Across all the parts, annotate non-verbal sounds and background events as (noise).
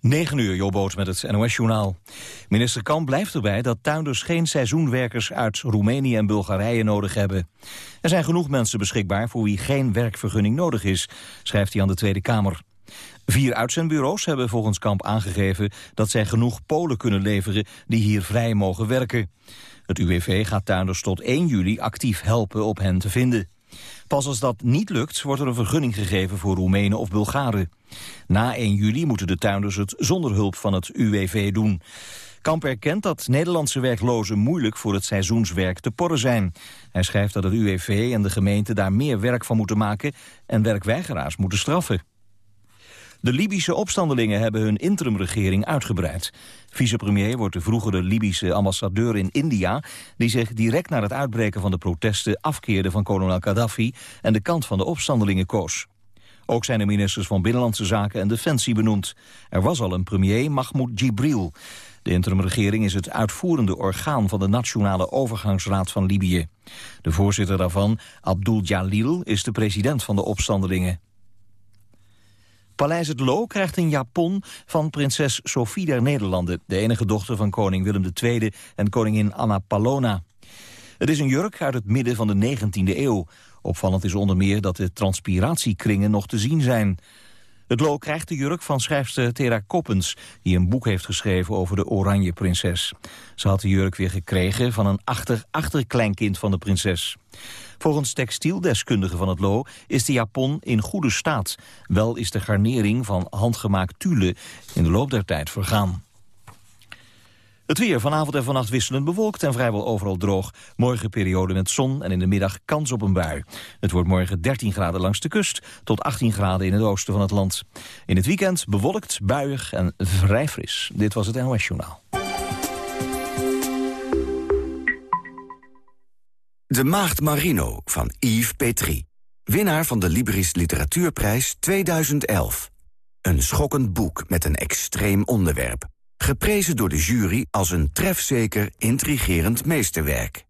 9 uur, Jobboot met het NOS-journaal. Minister Kamp blijft erbij dat tuinders geen seizoenwerkers uit Roemenië en Bulgarije nodig hebben. Er zijn genoeg mensen beschikbaar voor wie geen werkvergunning nodig is, schrijft hij aan de Tweede Kamer. Vier uitzendbureaus hebben volgens Kamp aangegeven dat zij genoeg Polen kunnen leveren die hier vrij mogen werken. Het UWV gaat tuinders tot 1 juli actief helpen op hen te vinden. Pas als dat niet lukt, wordt er een vergunning gegeven voor Roemenen of Bulgaren. Na 1 juli moeten de tuinders het zonder hulp van het UWV doen. Kamp erkent dat Nederlandse werklozen moeilijk voor het seizoenswerk te porren zijn. Hij schrijft dat het UWV en de gemeente daar meer werk van moeten maken en werkweigeraars moeten straffen. De Libische opstandelingen hebben hun interimregering uitgebreid. Vicepremier wordt de vroegere Libische ambassadeur in India... die zich direct na het uitbreken van de protesten afkeerde van kolonel Gaddafi... en de kant van de opstandelingen koos. Ook zijn de ministers van Binnenlandse Zaken en Defensie benoemd. Er was al een premier, Mahmoud Jibril. De interimregering is het uitvoerende orgaan van de Nationale Overgangsraad van Libië. De voorzitter daarvan, Abdul Jalil, is de president van de opstandelingen. Paleis het Loo krijgt een japon van prinses Sophie der Nederlanden... de enige dochter van koning Willem II en koningin Anna Palona. Het is een jurk uit het midden van de 19e eeuw. Opvallend is onder meer dat de transpiratiekringen nog te zien zijn. Het Loo krijgt de jurk van schrijfster Tera Koppens... die een boek heeft geschreven over de Oranje Prinses. Ze had de jurk weer gekregen van een achter-achterkleinkind van de prinses. Volgens textieldeskundigen van het Lo is de Japon in goede staat. Wel is de garnering van handgemaakt tulle in de loop der tijd vergaan. Het weer vanavond en vannacht wisselend bewolkt en vrijwel overal droog. Morgen periode met zon en in de middag kans op een bui. Het wordt morgen 13 graden langs de kust tot 18 graden in het oosten van het land. In het weekend bewolkt, buiig en vrij fris. Dit was het NOS Journaal. De Maagd Marino van Yves Petrie. Winnaar van de Libris Literatuurprijs 2011. Een schokkend boek met een extreem onderwerp. Geprezen door de jury als een trefzeker, intrigerend meesterwerk.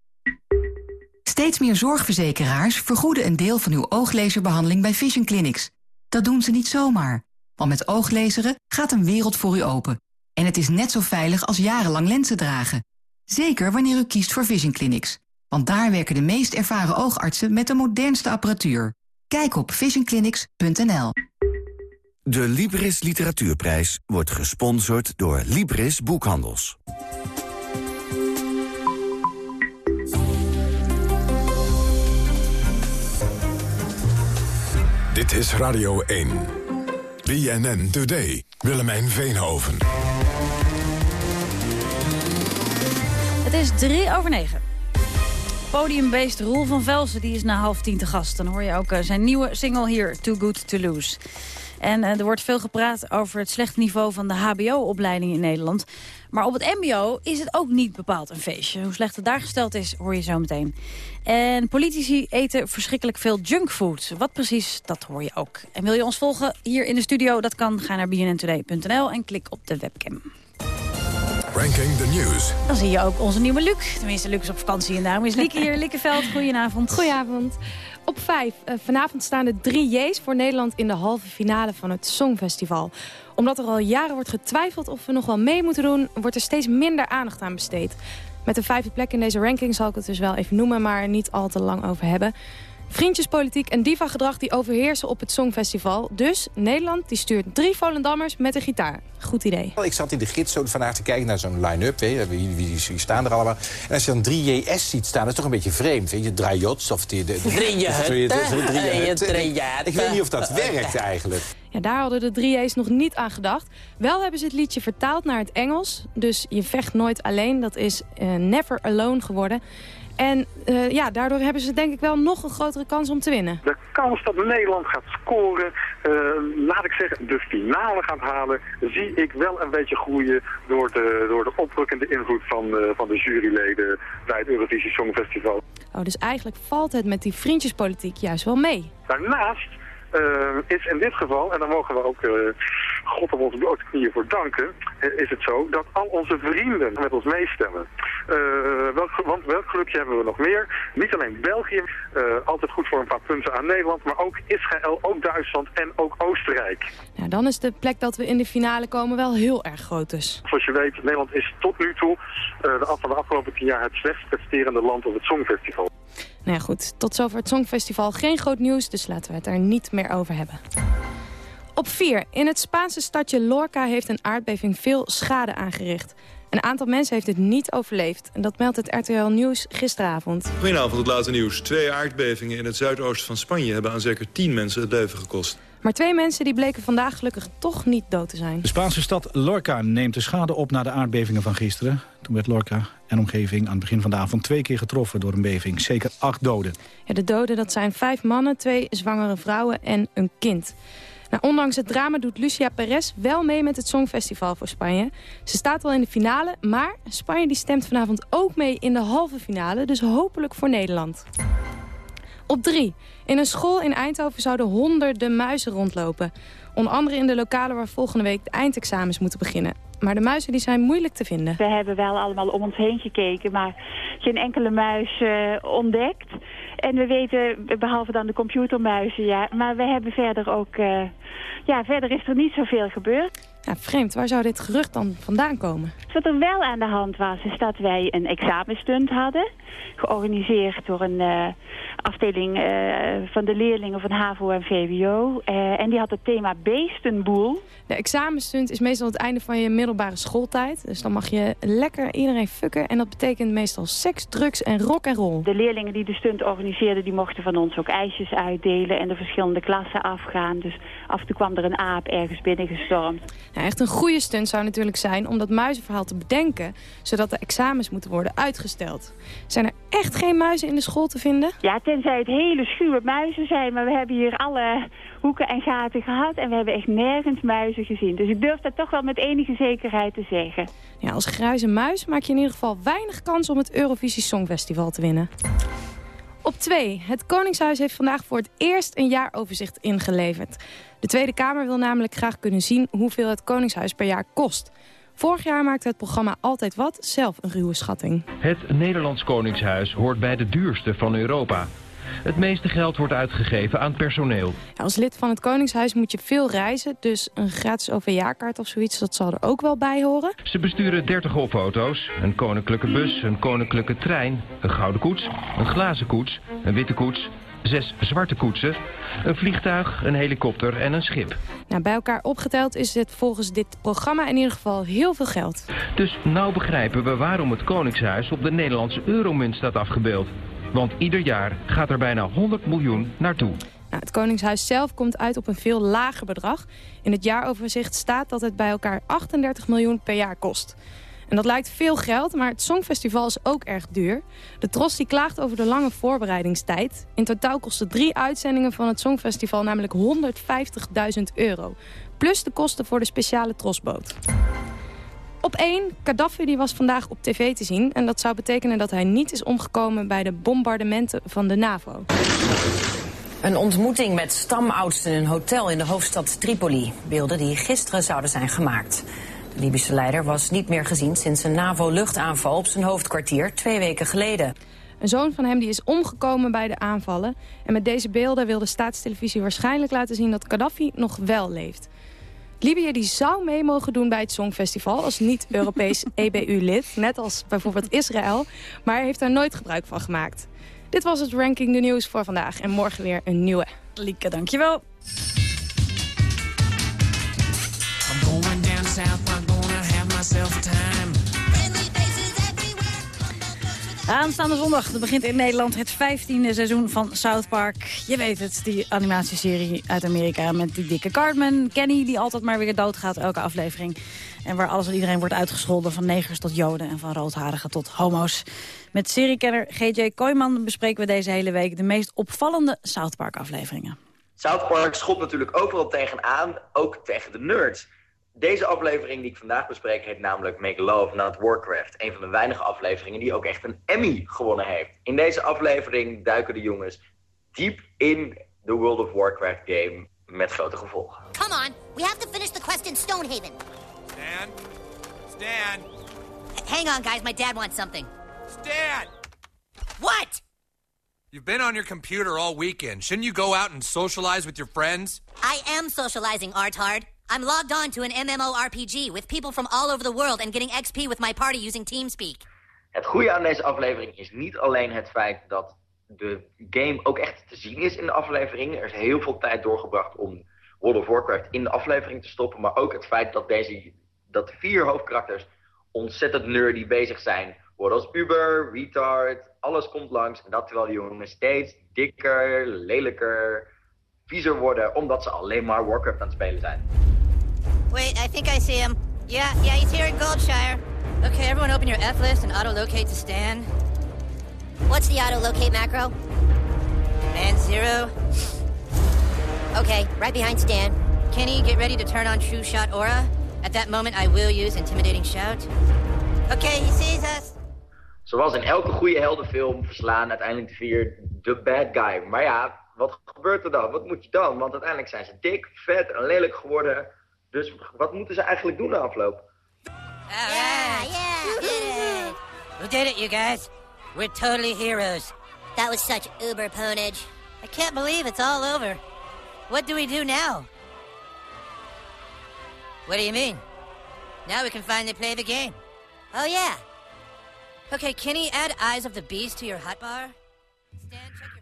Steeds meer zorgverzekeraars vergoeden een deel van uw ooglezerbehandeling bij Vision Clinics. Dat doen ze niet zomaar. Want met ooglezeren gaat een wereld voor u open. En het is net zo veilig als jarenlang lenzen dragen. Zeker wanneer u kiest voor Vision Clinics. Want daar werken de meest ervaren oogartsen met de modernste apparatuur. Kijk op visionclinics.nl. De Libris Literatuurprijs wordt gesponsord door Libris Boekhandels. Dit is Radio 1. BNN Today. Willemijn Veenhoven. Het is drie over negen. Podiumbeest Roel van Velsen die is na half tien te gast. Dan hoor je ook uh, zijn nieuwe single hier, Too Good To Lose. En uh, er wordt veel gepraat over het slechte niveau van de hbo-opleiding in Nederland. Maar op het mbo is het ook niet bepaald een feestje. Hoe slecht het daar gesteld is, hoor je zo meteen. En politici eten verschrikkelijk veel junkfood. Wat precies, dat hoor je ook. En wil je ons volgen hier in de studio? Dat kan. Ga naar bnntoday.nl en klik op de webcam. Ranking the News. Dan zie je ook onze nieuwe Luc. Tenminste, Luc is op vakantie en daarom is Lieke hier. (laughs) Liekeveld, goedenavond. Goedenavond. Op vijf. Uh, vanavond staan er drie J's voor Nederland in de halve finale van het Songfestival. Omdat er al jaren wordt getwijfeld of we nog wel mee moeten doen... wordt er steeds minder aandacht aan besteed. Met de vijfde plek in deze ranking zal ik het dus wel even noemen... maar er niet al te lang over hebben. Vriendjespolitiek en diva-gedrag die overheersen op het Songfestival. Dus Nederland die stuurt drie Volendammers met een gitaar. Goed idee. Ik zat in de gids zo vandaag te kijken naar zo'n line-up. Wie, wie, wie, staan er allemaal? En als je dan drie JS ziet staan, dat is toch een beetje vreemd. Weet je, Drajots of die... De, drie Ik weet niet of dat (laughs) werkt eigenlijk. Ja, daar hadden de drie J's nog niet aan gedacht. Wel hebben ze het liedje vertaald naar het Engels. Dus je vecht nooit alleen. Dat is uh, Never Alone geworden. En uh, ja, daardoor hebben ze denk ik wel nog een grotere kans om te winnen. De kans dat Nederland gaat scoren, uh, laat ik zeggen, de finale gaat halen, zie ik wel een beetje groeien door de, door de oprukkende invloed van, uh, van de juryleden bij het Eurovisie Songfestival. Oh, dus eigenlijk valt het met die vriendjespolitiek juist wel mee. Daarnaast is in dit geval, en dan mogen we ook uh, God op onze blote knieën voor danken, is het zo dat al onze vrienden met ons meestemmen. welk, want welk clubje hebben we nog meer? Niet alleen België, altijd goed voor een paar punten aan Nederland, maar ook Israël, ook Duitsland en ook Oostenrijk. Dan is de plek dat we in de finale komen wel heel erg groot dus. Zoals je weet, Nederland is tot nu toe de, van de afgelopen tien jaar het slechtst presterende land op het Songfestival. Nou goed. Tot zover het Songfestival. Geen groot nieuws, dus laten we het er niet meer over hebben. Op 4. In het Spaanse stadje Lorca heeft een aardbeving veel schade aangericht. Een aantal mensen heeft het niet overleefd. En dat meldt het RTL Nieuws gisteravond. Goedenavond, het laatste nieuws. Twee aardbevingen in het zuidoosten van Spanje... hebben aan zeker 10 mensen het leven gekost. Maar twee mensen die bleken vandaag gelukkig toch niet dood te zijn. De Spaanse stad Lorca neemt de schade op na de aardbevingen van gisteren. Toen werd Lorca en omgeving aan het begin van de avond twee keer getroffen door een beving. Zeker acht doden. Ja, de doden dat zijn vijf mannen, twee zwangere vrouwen en een kind. Nou, ondanks het drama doet Lucia Perez wel mee met het Songfestival voor Spanje. Ze staat wel in de finale, maar Spanje die stemt vanavond ook mee in de halve finale. Dus hopelijk voor Nederland. Op drie. In een school in Eindhoven zouden honderden muizen rondlopen. Onder andere in de lokalen waar volgende week de eindexamens moeten beginnen. Maar de muizen die zijn moeilijk te vinden. We hebben wel allemaal om ons heen gekeken, maar geen enkele muis uh, ontdekt. En we weten, behalve dan de computermuizen, ja. Maar we hebben verder ook... Uh, ja, verder is er niet zoveel gebeurd. Vreemd. Waar zou dit gerucht dan vandaan komen? Wat er wel aan de hand was, is dat wij een examenstunt hadden. Georganiseerd door een uh, afdeling uh, van de leerlingen van HAVO en VWO. Uh, en die had het thema Beestenboel. De examenstunt is meestal het einde van je middelbare schooltijd. Dus dan mag je lekker iedereen fucken. En dat betekent meestal seks, drugs en rock en roll. De leerlingen die de stunt organiseerden, die mochten van ons ook ijsjes uitdelen. En de verschillende klassen afgaan. Dus af en toe kwam er een aap ergens binnengestormd. Nou, echt een goede stunt zou natuurlijk zijn om dat muizenverhaal te bedenken... zodat de examens moeten worden uitgesteld. Zijn er echt geen muizen in de school te vinden? Ja, tenzij het hele schuwe muizen zijn. Maar we hebben hier alle hoeken en gaten gehad en we hebben echt nergens muizen gezien. Dus ik durf dat toch wel met enige zekerheid te zeggen. Ja, als grijze muis maak je in ieder geval weinig kans om het Eurovisie Songfestival te winnen. Op 2. Het Koningshuis heeft vandaag voor het eerst een jaaroverzicht ingeleverd. De Tweede Kamer wil namelijk graag kunnen zien hoeveel het Koningshuis per jaar kost. Vorig jaar maakte het programma Altijd Wat zelf een ruwe schatting. Het Nederlands Koningshuis hoort bij de duurste van Europa. Het meeste geld wordt uitgegeven aan personeel. Ja, als lid van het Koningshuis moet je veel reizen, dus een gratis OV-jaarkaart of zoiets, dat zal er ook wel bij horen. Ze besturen 30 hofauto's, een koninklijke bus, een koninklijke trein, een gouden koets, een glazen koets, een witte koets, zes zwarte koetsen, een vliegtuig, een helikopter en een schip. Nou, bij elkaar opgeteld is het volgens dit programma in ieder geval heel veel geld. Dus nou begrijpen we waarom het Koningshuis op de Nederlandse euromunt staat afgebeeld. Want ieder jaar gaat er bijna 100 miljoen naartoe. Nou, het Koningshuis zelf komt uit op een veel lager bedrag. In het jaaroverzicht staat dat het bij elkaar 38 miljoen per jaar kost. En dat lijkt veel geld, maar het Songfestival is ook erg duur. De Tros die klaagt over de lange voorbereidingstijd. In totaal kosten drie uitzendingen van het Songfestival namelijk 150.000 euro. Plus de kosten voor de speciale Trosboot. Op 1, Gaddafi die was vandaag op tv te zien. En dat zou betekenen dat hij niet is omgekomen bij de bombardementen van de NAVO. Een ontmoeting met stamoudsten in een hotel in de hoofdstad Tripoli. Beelden die gisteren zouden zijn gemaakt. De Libische leider was niet meer gezien sinds een NAVO-luchtaanval op zijn hoofdkwartier twee weken geleden. Een zoon van hem die is omgekomen bij de aanvallen. En met deze beelden wil de staatstelevisie waarschijnlijk laten zien dat Gaddafi nog wel leeft. Libië die zou mee mogen doen bij het Songfestival als niet-Europees (laughs) EBU-lid. Net als bijvoorbeeld Israël. Maar heeft daar nooit gebruik van gemaakt. Dit was het Ranking de Nieuws voor vandaag. En morgen weer een nieuwe. Lieke, dankjewel. Aanstaande zondag begint in Nederland het 15e seizoen van South Park. Je weet het, die animatieserie uit Amerika met die dikke Cartman. Kenny die altijd maar weer doodgaat elke aflevering. En waar alles en iedereen wordt uitgescholden van negers tot joden... en van roodharigen tot homo's. Met seriekenner G.J. Kooijman bespreken we deze hele week... de meest opvallende South Park afleveringen. South Park schopt natuurlijk overal tegenaan, ook tegen de nerds. Deze aflevering die ik vandaag bespreek heet namelijk Make Love Not Warcraft. Een van de weinige afleveringen die ook echt een Emmy gewonnen heeft. In deze aflevering duiken de jongens diep in de World of Warcraft game. met grote gevolgen. Come on, we have to finish the quest in Stonehaven. Stan? Stan? Hang on, guys, my dad wants something. Stan! What? You've been on your computer all weekend. Shouldn't you go out and socialize with your friends? I am socializing, Artard. I'm logged on to an MMORPG with people from all over the world and getting XP with my party using TeamSpeak. Het goede aan deze aflevering is niet alleen het feit dat de game ook echt te zien is in de aflevering. Er is heel veel tijd doorgebracht om World of Warcraft in de aflevering te stoppen. Maar ook het feit dat deze dat vier hoofdkarakters ontzettend nerdy bezig zijn. Worden als Uber, retard, alles komt langs. En dat terwijl die jongens steeds dikker, lelijker, viezer worden. Omdat ze alleen maar Warcraft aan het spelen zijn. Wait, I think I see him. Yeah, yeah, he's here in Goldshire. Okay, everyone open your F-list and auto-locate to Stan. What's the auto-locate macro? Man zero. Okay, right behind Stan. Kenny, get ready to turn on True Shot Aura. At that moment, I will use Intimidating Shout. Okay, he sees us. Zoals in elke goede heldenfilm verslaan uiteindelijk de vier de bad guy. Maar ja, wat gebeurt er dan? Wat moet je dan? Want uiteindelijk zijn ze dik, vet en lelijk geworden. Dus wat moeten ze eigenlijk doen na afloop? Yeah, yeah, we did it. We did it, you guys. We're totally heroes. That was such uber ponage. I can't believe it's all over. What do we do now? What do you mean? Now we can finally play the game. Oh, yeah. Okay, Kenny, add Eyes of the Beast to your hotbar.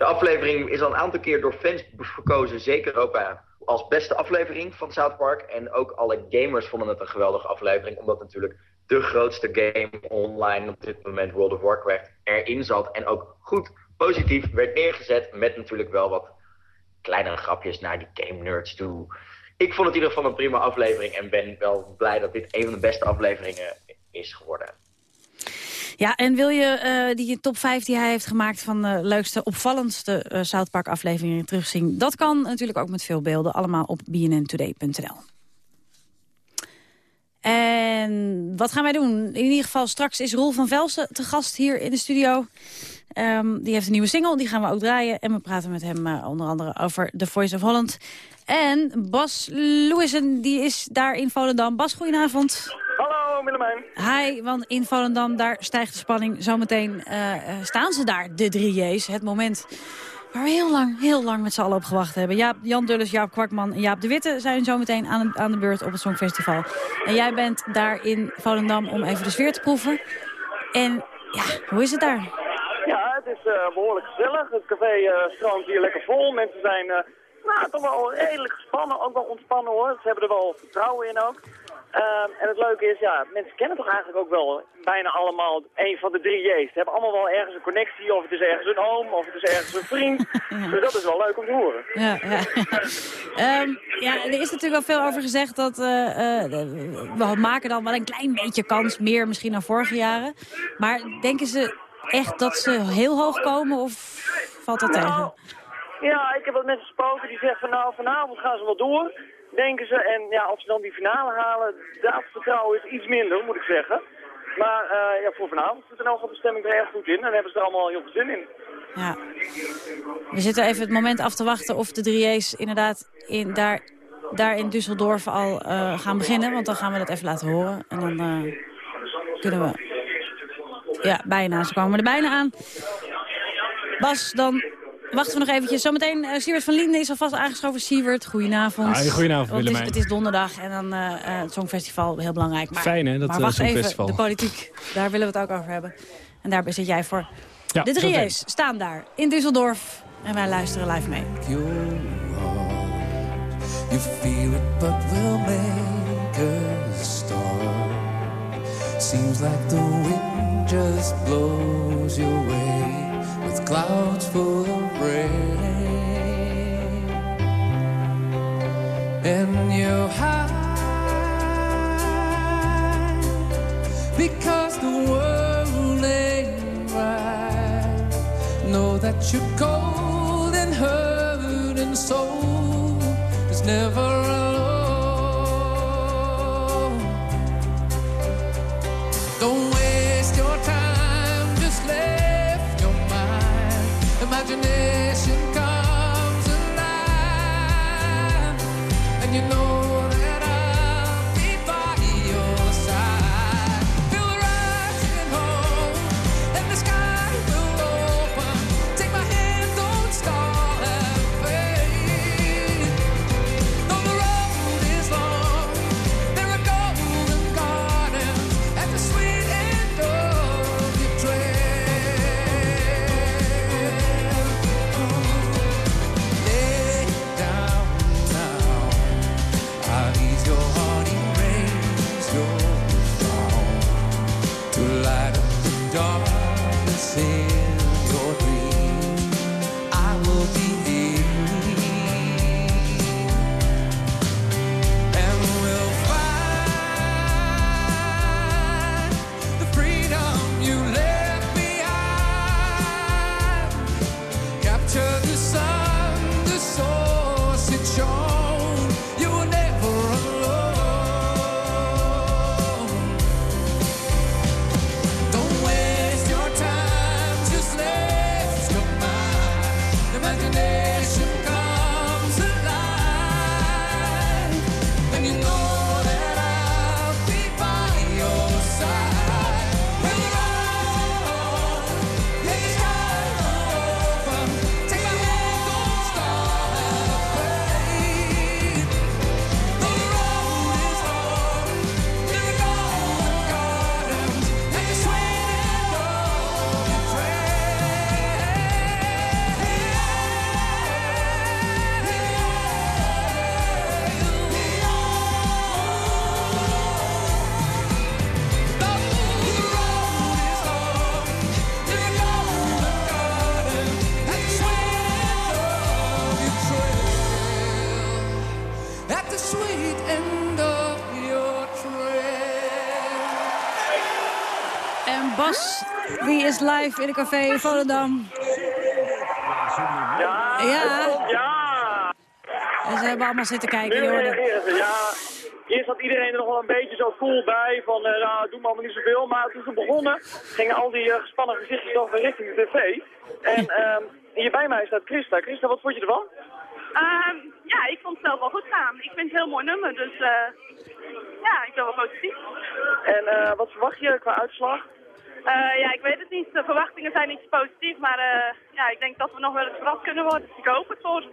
De aflevering is al een aantal keer door fans verkozen, zeker Europa, als beste aflevering van South Park. En ook alle gamers vonden het een geweldige aflevering, omdat natuurlijk de grootste game online op dit moment, World of Warcraft, erin zat. En ook goed positief werd neergezet, met natuurlijk wel wat kleinere grapjes naar die game nerds toe. Ik vond het in ieder geval een prima aflevering en ben wel blij dat dit een van de beste afleveringen is geworden. Ja, en wil je uh, die top 5 die hij heeft gemaakt... van de leukste, opvallendste uh, South Park afleveringen terugzien? Dat kan natuurlijk ook met veel beelden. Allemaal op bnntoday.nl. En wat gaan wij doen? In ieder geval straks is Roel van Velsen te gast hier in de studio. Um, die heeft een nieuwe single, die gaan we ook draaien. En we praten met hem uh, onder andere over The Voice of Holland. En Bas Louisen, die is daar in Volendam. Bas, goedenavond. Hallo, Willemijn. Hi, want in Volendam, daar stijgt de spanning. Zometeen uh, staan ze daar, de drie J's. Het moment waar we heel lang, heel lang met z'n allen op gewacht hebben. Jaap, Jan Dulles, Jaap Kwakman en Jaap de Witte zijn zometeen aan, aan de beurt op het Songfestival. En jij bent daar in Volendam om even de sfeer te proeven. En ja, hoe is het daar? Ja, het is uh, behoorlijk gezellig. Het café uh, stroomt hier lekker vol. Mensen zijn nou, toch wel redelijk gespannen, ook wel ontspannen hoor. Ze hebben er wel vertrouwen in ook. Um, en het leuke is, ja, mensen kennen toch eigenlijk ook wel bijna allemaal een van de drie J's. Ze hebben allemaal wel ergens een connectie, of het is ergens een oom, of het is ergens een vriend. (laughs) ja. Dus dat is wel leuk om te horen. Ja, ja. um, (laughs) ja er is natuurlijk al veel over gezegd dat uh, uh, we maken dan wel een klein beetje kans, meer misschien dan vorige jaren. Maar denken ze echt dat ze heel hoog komen, of valt dat nou, tegen? Ja, ik heb wat mensen gesproken die zeggen van nou, vanavond gaan ze wel door denken ze. En ja, of ze dan die finale halen, dat vertrouwen is iets minder, moet ik zeggen. Maar uh, ja, voor vanavond zit er nog de stemming er erg goed in. En hebben ze er allemaal heel veel zin in. Ja. We zitten even het moment af te wachten of de 3J's inderdaad in, daar, daar in Düsseldorf al uh, gaan beginnen. Want dan gaan we dat even laten horen. En dan uh, kunnen we... Ja, bijna. Ze komen er bijna aan. Bas, dan Wachten we nog eventjes. Zometeen, uh, Siewert van Linden is alvast aangeschoven. Siewert, goedenavond. Hi, goedenavond, Want. Het is, het is donderdag en dan uh, uh, het Songfestival, heel belangrijk. Maar, Fijn, hè, dat maar wacht Songfestival. even, de politiek, daar willen we het ook over hebben. En daar zit jij voor. Ja, de drie E's staan daar in Düsseldorf en wij luisteren live mee. You feel it, but we'll make a start. Seems like the wind just blows your way. Clouds full of rain. And you're high because the world ain't right. Know that you're cold and hurt and soul is never alone. Don't live in een café in Volendam. Ja, Ja. ja. En ze hebben allemaal zitten kijken, Nu reageren ze, ja. Eerst zat iedereen er nog wel een beetje zo cool bij, van eh nou, doe maar allemaal niet zoveel. Maar toen ze begonnen, gingen al die eh, gespannen gezichtjes toch weer richting de tv. En ehm, hier bij mij staat Christa. Christa, wat vond je ervan? Ehm, ja, ik vond het zelf wel goed gaan. Ik vind het een heel mooi nummer, dus eh, ja, ik ben wel positief. En eh, wat verwacht je qua uitslag? Eh, ja, ik weet het niet. De verwachtingen zijn niet zo positief, maar eh, ja, ik denk dat we nog wel eens verrast kunnen worden. Dus ik hoop het voor.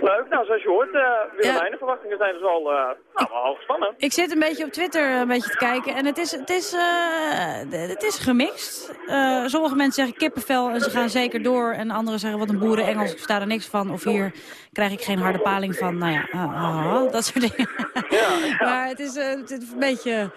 Leuk, nou zoals je hoort, eh Willemijn, de verwachtingen zijn dus al, eh nou, wel hoog spannend. Ik zit een beetje op Twitter een beetje te kijken en het is, het is, eh, het is gemixt. Eh, sommige mensen zeggen kippenvel en ze gaan zeker door. En anderen zeggen wat een boerenengels, ik versta er niks van. Of hier krijg ik geen harde paling van. Nou ja, dat soort dingen. (laughs) maar het is, het is een beetje...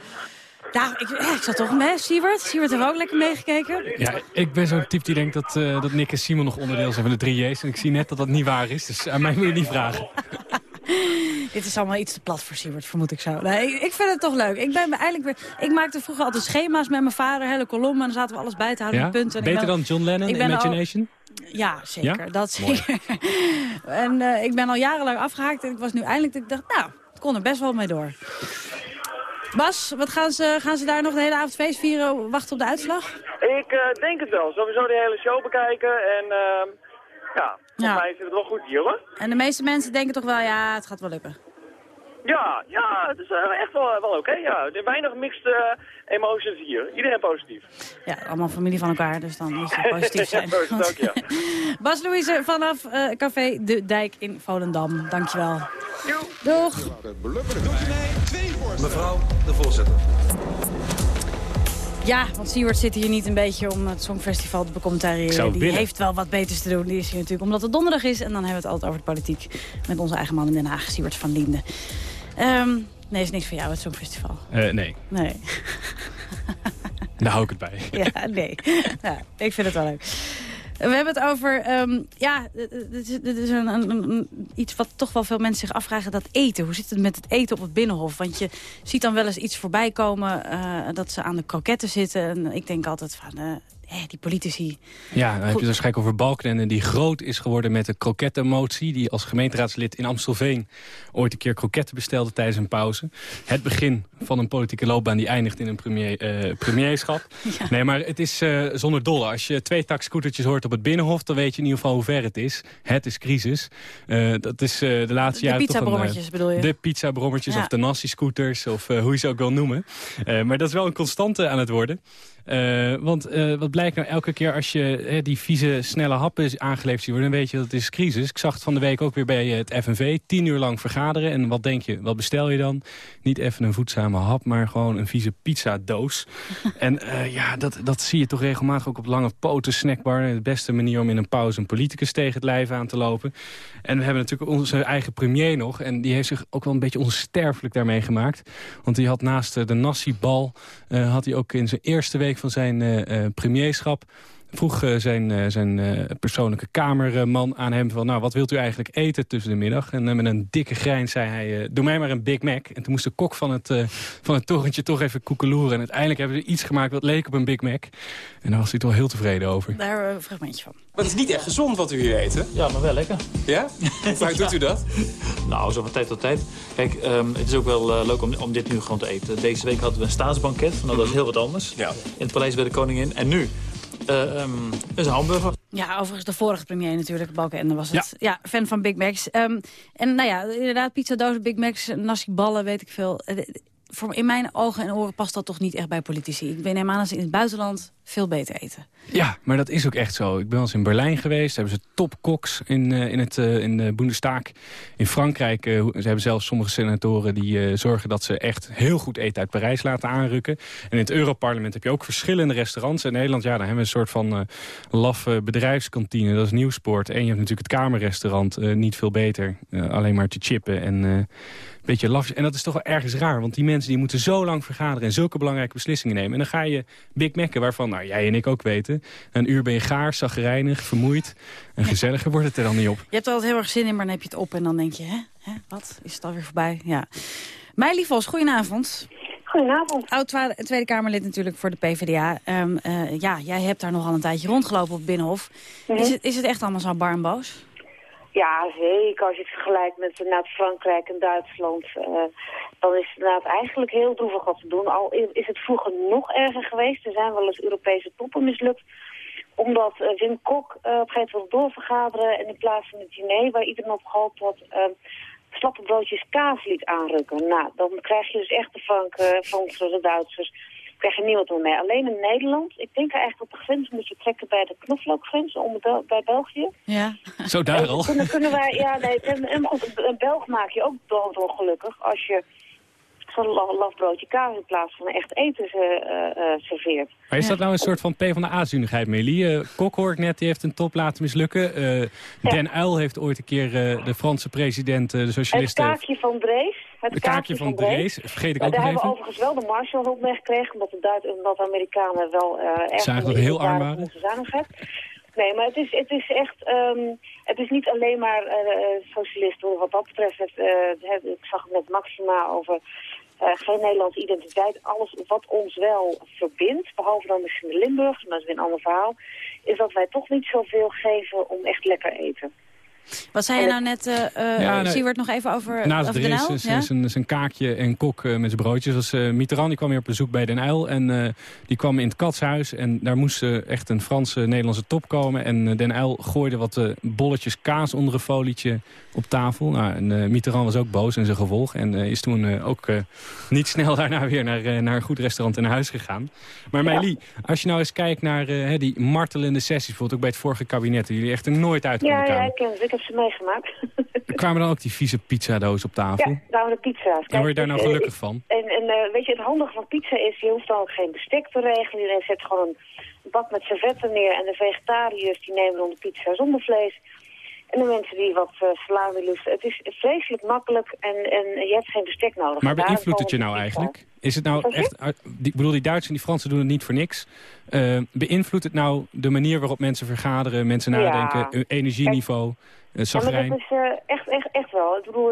Ja, ik, ik zat toch mee, Siebert. Siebert heeft ook lekker meegekeken. Ja, ik ben zo'n type die denkt dat, eh, dat Nick en Simon nog onderdeel zijn van de 3J's. En ik zie net dat dat niet waar is, dus aan mij moet je niet vragen. (laughs) Dit is allemaal iets te plat voor Siebert, vermoed ik zo. Nee, ik, ik vind het toch leuk. Ik, ben eigenlijk weer, ik maakte vroeger altijd schema's met mijn vader, hele kolommen. En dan zaten we alles bij te houden Ja? met punten. En ik Beter ben- dan John Lennon, ik Imagination? Ja, zeker. Ja? Dat Mooi. zeker. (laughs) en eh, ik ben al jarenlang afgehaakt en ik was nu eindelijk... dat Ik dacht, nou, het kon er best wel mee door. Bas, wat gaan ze, gaan ze daar nog de hele avond feest vieren? Wachten op de uitslag? Ik eh, denk het wel. Sowieso de hele show bekijken en ehm, ja, volgens Ja. mij zit het wel goed hier hoor. En de meeste mensen denken toch wel, ja, het gaat wel lukken. Ja, ja, het is eh, echt wel, wel oké. ja. Er zijn weinig mixed eh, emotions hier. Iedereen positief. Ja, allemaal familie van elkaar, dus dan moet je (laughs) positief zijn. Ja, ook, ja. (laughs) Bas Louise vanaf eh, Café De Dijk in Volendam. Dankjewel. Doeg. Mevrouw de voorzitter. Ja, want Siewert zit hier niet een beetje om het Songfestival te becommentariëren. Die heeft wel wat beters te doen. Die is hier natuurlijk omdat het donderdag is. En dan hebben we het altijd over de politiek met onze eigen man in Den Haag, Siewert van Linden. Ehm, nee, is niks voor jou, het Songfestival. Eh, nee, Nee. daar hou ik het bij. (laughs) Ja, nee. Ja, ik vind het wel leuk. We hebben het over, ehm, ja, dit is, dit is een, een- een- iets wat toch wel veel mensen zich afvragen, dat eten. Hoe zit het met het eten op het Binnenhof? Want je ziet dan wel eens iets voorbij komen eh, dat ze aan de kroketten zitten. En ik denk altijd van, eh, die politici... Ja, dan heb je het waarschijnlijk over Balkenende... die groot is geworden met de krokettenmotie... die als gemeenteraadslid in Amstelveen ooit een keer kroketten bestelde tijdens een pauze. Het begin van een politieke loopbaan die eindigt in een premier, eh, premierschap. (laughs) Nee, maar het is eh, zonder dolle. Als je twee tak scootertjes hoort op het Binnenhof... dan weet je in ieder geval hoe ver het is. Het is crisis. Eh, dat is de laatste De jaren toch een, eh, pizzabrommertjes bedoel je? De pizzabrommertjes Ja. of de nasi-scooters... of hoe je ze ook wil noemen. Maar dat is wel een constante aan het worden. Eh, want eh, wat blijkt nou elke keer als je eh, die vieze, snelle happen aangeleverd ziet worden... dan weet je dat het is crisis. Ik zag het van de week ook weer bij het FNV. Tien uur lang vergaderen. En wat denk je? Wat bestel je dan? Niet even een voedzame hap, maar gewoon een vieze pizzadoos. (laughs) en eh, ja, dat, dat zie je toch regelmatig ook op lange poten snackbar. De beste manier om in een pauze een politicus tegen het lijf aan te lopen. En we hebben natuurlijk onze eigen premier nog. En die heeft zich ook wel een beetje onsterfelijk daarmee gemaakt. Want die had naast eh, de nasi-bal... eh, had hij ook in zijn eerste week van zijn eh, eh, premierschap vroeg eh, zijn, eh, zijn eh, persoonlijke kamerman aan hem van... nou, wat wilt u eigenlijk eten tussen de middag? En met een dikke grijns zei hij, doe mij maar een Big Mac. En toen moest de kok van het, van het torentje toch even koekeloeren. En uiteindelijk hebben ze iets gemaakt wat leek op een Big Mac. En daar was hij toch heel tevreden over. Daar hebben we een fragmentje van. Maar het is niet echt gezond wat u hier eet, hè? Ja, maar wel lekker. Ja? (laughs) Vaak doet u dat? Nou, zo van tijd tot tijd. Kijk, ehm, het is ook wel leuk om, om dit nu gewoon te eten. Deze week hadden we een staatsbanket. Nou, dat is heel wat anders. Ja. In het paleis bij de koningin. En nu eh, ehm, is een hamburger. Ja, overigens de vorige premier natuurlijk, Balkenende was het. Ja, fan van Big Macs. Ehm, en nou ja, inderdaad, pizzadoos, Big Macs, nasi-ballen, weet ik veel. In mijn ogen en oren past dat toch niet echt bij politici. Ik ben helemaal als in het buitenland veel beter eten. Ja, maar dat is ook echt zo. Ik ben eens in Berlijn geweest. Daar hebben ze topkoks in, eh, in, het, eh, in de Bundestag. In Frankrijk eh, ze hebben zelfs sommige senatoren die zorgen dat ze echt heel goed eten uit Parijs laten aanrukken. En in het Europarlement heb je ook verschillende restaurants. In Nederland, ja, dan hebben we een soort van laffe bedrijfskantine. Dat is Nieuwsport. En je hebt natuurlijk het kamerrestaurant. niet veel beter. Alleen maar te chippen en... beetje laf. En dat is toch wel ergens raar. Want die mensen die moeten zo lang vergaderen... en zulke belangrijke beslissingen nemen. En dan ga je Big Mac'en, waarvan nou, jij en ik ook weten... een uur ben je gaar, zagrijnig, vermoeid. En gezelliger wordt het er dan niet op. Je hebt er altijd heel erg zin in, maar dan heb je het op en dan denk je... hè, hè wat, is het alweer voorbij? Ja. Meili Vos, goedenavond. Goedenavond. Oud Tweede Kamerlid natuurlijk voor de PvdA. Ehm, eh, ja, jij hebt daar nogal een tijdje rondgelopen op het Binnenhof. is, het, is het echt allemaal zo bar en boos? Ja, zeker. Als je het vergelijkt met Frankrijk en Duitsland, eh, dan is het eigenlijk heel droevig wat te doen. Al is het vroeger nog erger geweest. Er zijn wel eens Europese toppen mislukt. Omdat eh, Wim Kok eh, op een gegeven moment doorvergaderen en in plaats van het diner waar iedereen op gehoopt had, eh, slappe broodjes kaas liet aanrukken. Nou, dan krijg je dus echt de Frank, Fransen, de Duitsers, krijg je niemand meer mee. Alleen in Nederland, ik denk eigenlijk op de grens moet je trekken bij de knoflookgrens om het Bel- bij België. Ja. Zo daar al. Kunnen, kunnen wij, ja, nee, en, en goed, een Belg maak je ook doodongelukkig als je zo'n la- lafbroodje kaas in plaats van echt eten eh, eh, serveert. Maar is dat nou een soort van P van de A-zuinigheid, Melie? Eh, Kok hoor ik net, die heeft een top laten mislukken. Eh, Den Uyl heeft ooit een keer eh, de Franse president, eh, de Het socialisten... kaakje van Drees. Het kaakje van Drees, vergeet ik ook daar nog hebben we even. overigens wel de Marshallhulp mee gekregen, omdat de, Duit omdat de Amerikanen wel eh erg Ze eigenlijk heel arm waren. Nee, maar het is, het is echt, ehm, het is niet alleen maar eh, socialisten. Wat dat betreft, het, ik zag het met Maxima over geen Nederlandse identiteit. Alles wat ons wel verbindt, behalve dan misschien de Limburgers, maar dat is weer een ander verhaal, is dat wij toch niet zoveel geven om echt lekker eten. Wat zei je nou net, eh eh Ja. Siewert, nog even over, Naast over Den Uyl? is Ja? zijn kaakje en kok eh, met zijn broodjes. was eh, Mitterrand, die kwam weer op bezoek bij Den Uyl. En eh, die kwam in het katshuis. En daar moest echt een Franse-Nederlandse top komen. En eh, Den Uyl gooide wat eh, bolletjes kaas onder een folietje op tafel. Nou, en eh, Mitterrand was ook boos in zijn gevolg. En is toen eh, ook niet snel (laughs) daarna weer naar, naar een goed restaurant en naar huis gegaan. Maar Meili, als je nou eens kijkt naar eh, hè, die martelende sessies... bijvoorbeeld ook bij het vorige kabinet... die jullie echt er nooit uit konden Ja, ja. Ik heb ze meegemaakt. (laughs) Kwamen dan ook die vieze pizzadoos op tafel? Ja, nou de pizza's. En word je daar nou eh, gelukkig van? En, en eh, weet je, het handige van pizza is, je hoeft dan ook geen bestek te regelen. Iedereen zet gewoon een bak met servetten neer. En de vegetariërs die nemen dan de pizza zonder vlees. En de mensen die wat uh, salami lusten. Het is vreselijk makkelijk en, en je hebt geen bestek nodig. Maar beïnvloedt het je nou eigenlijk? Is het nou je? echt... Ik bedoel, die Duitsers en die Fransen doen het niet voor niks. Eh, beïnvloedt het nou de manier waarop mensen vergaderen, mensen nadenken, hun energieniveau, uh, Ja, maar dat is eh, echt, echt, echt wel. Ik bedoel,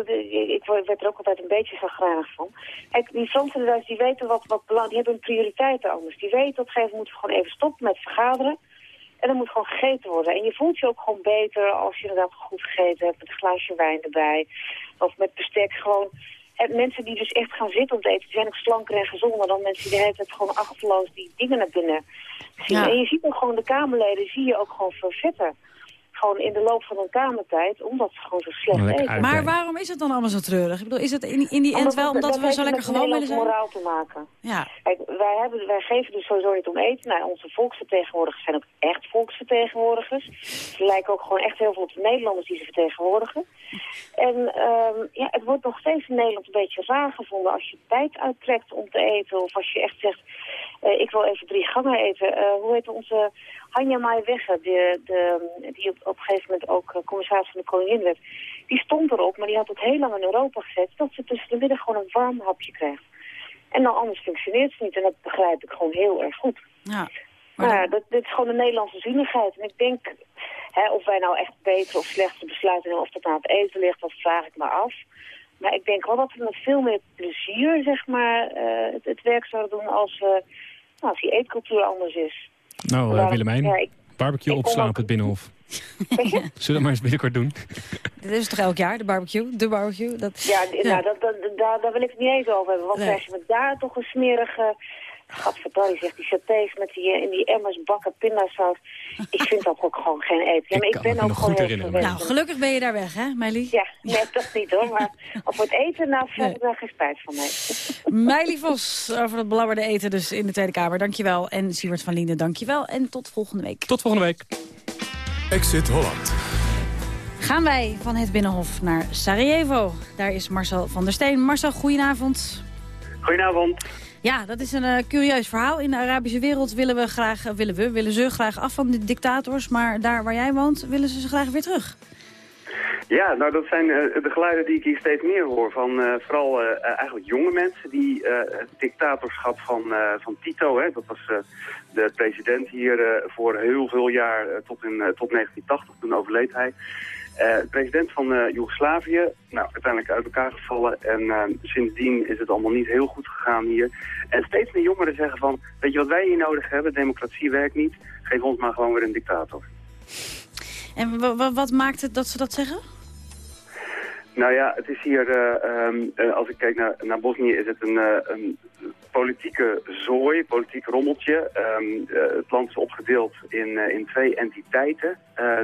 ik word- werd er ook altijd een beetje zagrijnig van. Kijk, die Fransen die weten wat, wat belangrijk... Die hebben hun prioriteiten anders. Die weten op een gegeven moment moeten we gewoon even stoppen met vergaderen. En dan moet gewoon gegeten worden. En je voelt je ook gewoon beter als je inderdaad goed gegeten hebt... met een glaasje wijn erbij. Of met bestek gewoon... En mensen die dus echt gaan zitten om te eten, die zijn ook slanker en gezonder dan mensen die de hele tijd gewoon achterloos die dingen naar binnen zien. Ja. En je ziet ook gewoon de Kamerleden, zie je ook gewoon vervetten. Gewoon in de loop van hun Kamertijd, omdat ze gewoon zo slecht Lekker eten. Maar waarom is het dan allemaal zo treurig? Ik bedoel, is het in, in die end wel omdat dat we zo lekker gewoon willen zijn? moraal te maken. Ja. Kijk, wij, hebben, wij geven dus sowieso niet om eten. Nou, onze volksvertegenwoordigers zijn ook echt volksvertegenwoordigers. Ze lijken ook gewoon echt heel veel op de Nederlanders die ze vertegenwoordigen. En ehm, ja, het wordt nog steeds in Nederland een beetje raar gevonden als je tijd uittrekt om te eten. Of als je echt zegt, eh, ik wil even drie gangen eten. Eh, hoe heet onze Hanja Maaiwegge, de, de, die op, op een gegeven moment ook eh, commissaris van de koningin werd. Die stond erop, maar die had ook heel lang in Europa gezet, dat ze tussen de middag gewoon een warm hapje krijgt. En dan anders functioneert ze niet. En dat begrijp ik gewoon heel erg goed. Ja. Maar ja, dat, dit is gewoon een Nederlandse zinnigheid. En ik denk, hè, of wij nou echt beter of slechter besluiten... en of dat aan het eten ligt, dat vraag ik me af. Maar ik denk wel dat we met veel meer plezier, zeg maar, eh, het, het werk zouden doen als, nou, als die eetcultuur anders is. Nou, eh, Willemijn, ja, ik- barbecue ik opslaan op het Binnenhof. (laughs) Zullen we dat maar eens binnenkort doen? Dit is toch elk jaar, de barbecue? De barbecue? Dat, Ja, d- Nou, dat, dat, daar, daar wil ik het niet eens over hebben. Want Nee. als je met daar toch een smerige... Gadverdamme, zegt die satés met die, eh, in die emmers bakken pindasaus. Ik vind dat ook gewoon geen eten. Ja, maar ik, ben ook nog gewoon goed heel. Nou, gelukkig ben je daar weg, hè, Meili? Ja, nee, dat niet hoor. Maar over het eten, nou, heb ik daar geen spijt van. Nee. Meili Vos over het belabberde eten dus in de Tweede Kamer. Dankjewel. En Siewert van Lienen, dankjewel. En tot volgende week. Tot volgende week. Exit Holland. Gaan wij van het Binnenhof naar Sarajevo. Daar is Marcel van der Steen. Marcel, goedenavond. Goedenavond. Ja, dat is een eh, curieus verhaal. In de Arabische wereld willen we graag, eh, willen we, willen ze graag af van de dictators. Maar daar waar jij woont, willen ze ze graag weer terug. Ja, nou dat zijn eh, de geluiden die ik hier steeds meer hoor. Van vooral eigenlijk jonge mensen die het dictatorschap van, van Tito, hè, dat was de president hier voor heel veel jaar, tot, in, tot 1980, toen overleed hij. Eh, de president van eh, Joegoslavië, nou, uiteindelijk uit elkaar gevallen. En eh, sindsdien is het allemaal niet heel goed gegaan hier. En steeds meer jongeren zeggen van, weet je wat wij hier nodig hebben? Democratie werkt niet. Geef ons maar gewoon weer een dictator. En wa- wa- wat maakt het dat ze dat zeggen? Nou ja, het is hier, eh, ehm, eh, als ik kijk naar, naar Bosnië, is het een, eh, een politieke zooi, politiek rommeltje. Ehm, eh, het land is opgedeeld in, in twee entiteiten.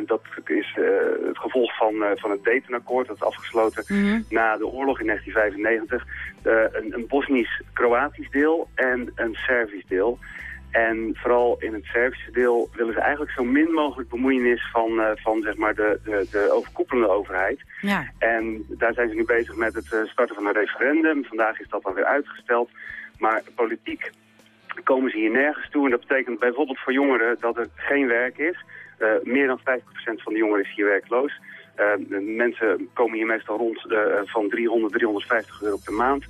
Dat is het gevolg van, van het Dayton-akkoord, dat is afgesloten na de oorlog in 1995. Eh, een, een Bosnisch-Kroatisch deel en een Servisch deel. En vooral in het Servische deel willen ze eigenlijk zo min mogelijk bemoeienis van, eh, van zeg maar de, de, de overkoepelende overheid. Ja. En daar zijn ze nu bezig met het eh, starten van een referendum. Vandaag is dat dan weer uitgesteld. Maar politiek komen ze hier nergens toe. En dat betekent bijvoorbeeld voor jongeren dat er geen werk is. Eh, meer dan 50% van de jongeren is hier werkloos. Mensen komen hier meestal rond van 300, 350 euro per maand.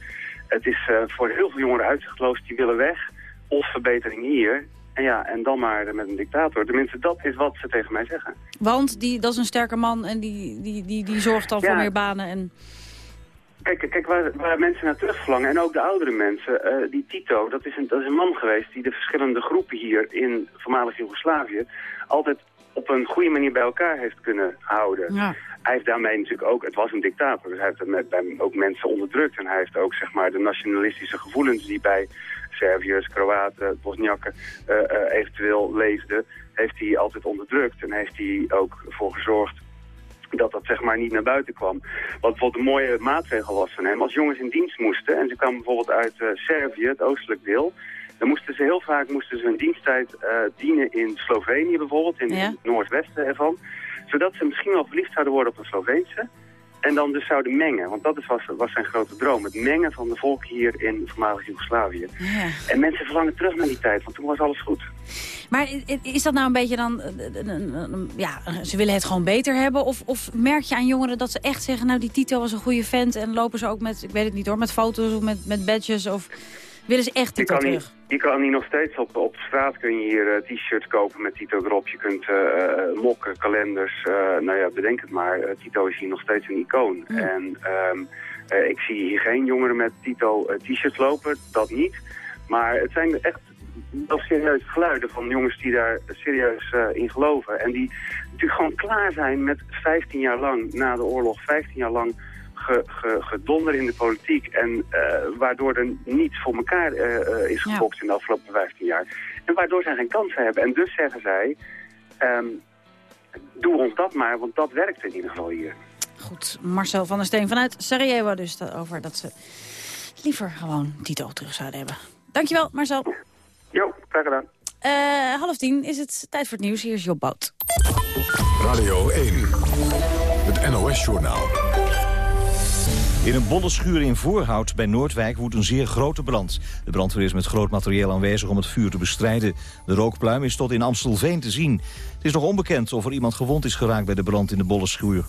Het is voor heel veel jongeren uitzichtloos. Die willen weg. Of verbetering hier. En ja, en dan maar met een dictator. Tenminste, dat is wat ze tegen mij zeggen. Want die, dat is een sterke man en die, die, die, die zorgt dan voor meer banen. En... Kijk, kijk waar, waar mensen naar terugverlangen, en ook de oudere mensen, eh, die Tito, dat is, een, dat is een man geweest die de verschillende groepen hier in voormalig Joegoslavië altijd op een goede manier bij elkaar heeft kunnen houden. Ja. Hij heeft daarmee natuurlijk ook, het was een dictator, dus hij heeft met, bij, ook mensen onderdrukt. En hij heeft ook zeg maar de nationalistische gevoelens die bij Serviërs, Kroaten, Bosniakken eh, eh, eventueel leefden, heeft hij altijd onderdrukt. En heeft hij ook voor gezorgd dat dat zeg maar niet naar buiten kwam. Wat bijvoorbeeld een mooie maatregel was van hem. Als jongens in dienst moesten, en ze kwamen bijvoorbeeld uit eh, Servië, het oostelijk deel... dan moesten ze heel vaak moesten ze hun diensttijd eh, dienen in Slovenië bijvoorbeeld, in, Ja. het noordwesten ervan. Zodat ze misschien wel verliefd zouden worden op een Sloveense. En dan dus zouden mengen, want dat is, was, was zijn grote droom. Het mengen van de volk hier in voormalig Joegoslavië. Ja. En mensen verlangen terug naar die tijd, want toen was alles goed. Maar is dat nou een beetje dan... eh, eh, Ja, ze willen het gewoon beter hebben? Of, of merk je aan jongeren dat ze echt zeggen... nou, die Tito was een goede vent en lopen ze ook met... ik weet het niet hoor, met foto's of met, met badges? Of willen ze echt Tito terug? Je kan hier nog steeds op, op straat kun je hier eh, t-shirts kopen met Tito erop. Je kunt eh, mokken, kalenders, nou ja, bedenk het maar. Tito is hier nog steeds een icoon. En ehm, eh, ik zie hier geen jongeren met Tito t-shirts lopen, dat niet. Maar het zijn echt wel serieuze geluiden van jongens die daar serieus in geloven. En die natuurlijk gewoon klaar zijn met 15 jaar lang na de oorlog, 15 jaar lang ge, ge, gedonder in de politiek. En eh, waardoor er niets voor elkaar eh, eh, is gefokt in de afgelopen 15 jaar. En waardoor zij geen kansen hebben. En dus zeggen zij, ehm, doe ons dat maar, want dat werkt in ieder geval hier. Goed, Marcel van der Steen vanuit Sarajevo dus over dat ze liever gewoon Tito terug zouden hebben. Dankjewel, Marcel. Jo, graag gedaan. Eh, half tien is het tijd voor het nieuws. Hier is Job Bout. Radio 1, het NOS-journaal. In een bolle schuur in Voorhout bij Noordwijk woedt een zeer grote brand. De brandweer is met groot materieel aanwezig om het vuur te bestrijden. De rookpluim is tot in Amstelveen te zien. Het is nog onbekend of er iemand gewond is geraakt bij de brand in de bolle schuur.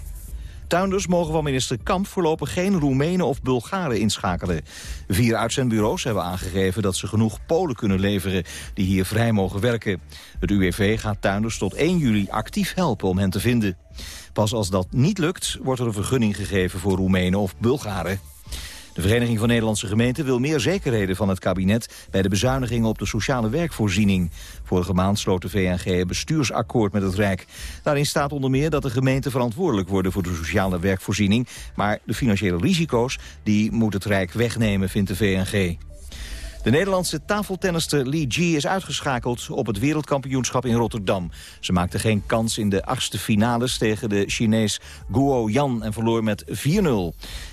Tuinders mogen van minister Kamp voorlopig geen Roemenen of Bulgaren inschakelen. Vier uitzendbureaus hebben aangegeven dat ze genoeg Polen kunnen leveren die hier vrij mogen werken. Het UWV gaat tuinders tot 1 juli actief helpen om hen te vinden. Pas als dat niet lukt, wordt er een vergunning gegeven voor Roemenen of Bulgaren. De Vereniging van Nederlandse Gemeenten wil meer zekerheden van het kabinet bij de bezuinigingen op de sociale werkvoorziening. Vorige maand sloot de VNG een bestuursakkoord met het Rijk. Daarin staat onder meer dat de gemeenten verantwoordelijk worden voor de sociale werkvoorziening. Maar de financiële risico's die moet het Rijk wegnemen, vindt de VNG. De Nederlandse tafeltennister Li Ji is uitgeschakeld op het wereldkampioenschap in Rotterdam. Ze maakte geen kans in de achtste finales tegen de Chinees Guo Yan en verloor met 4-0.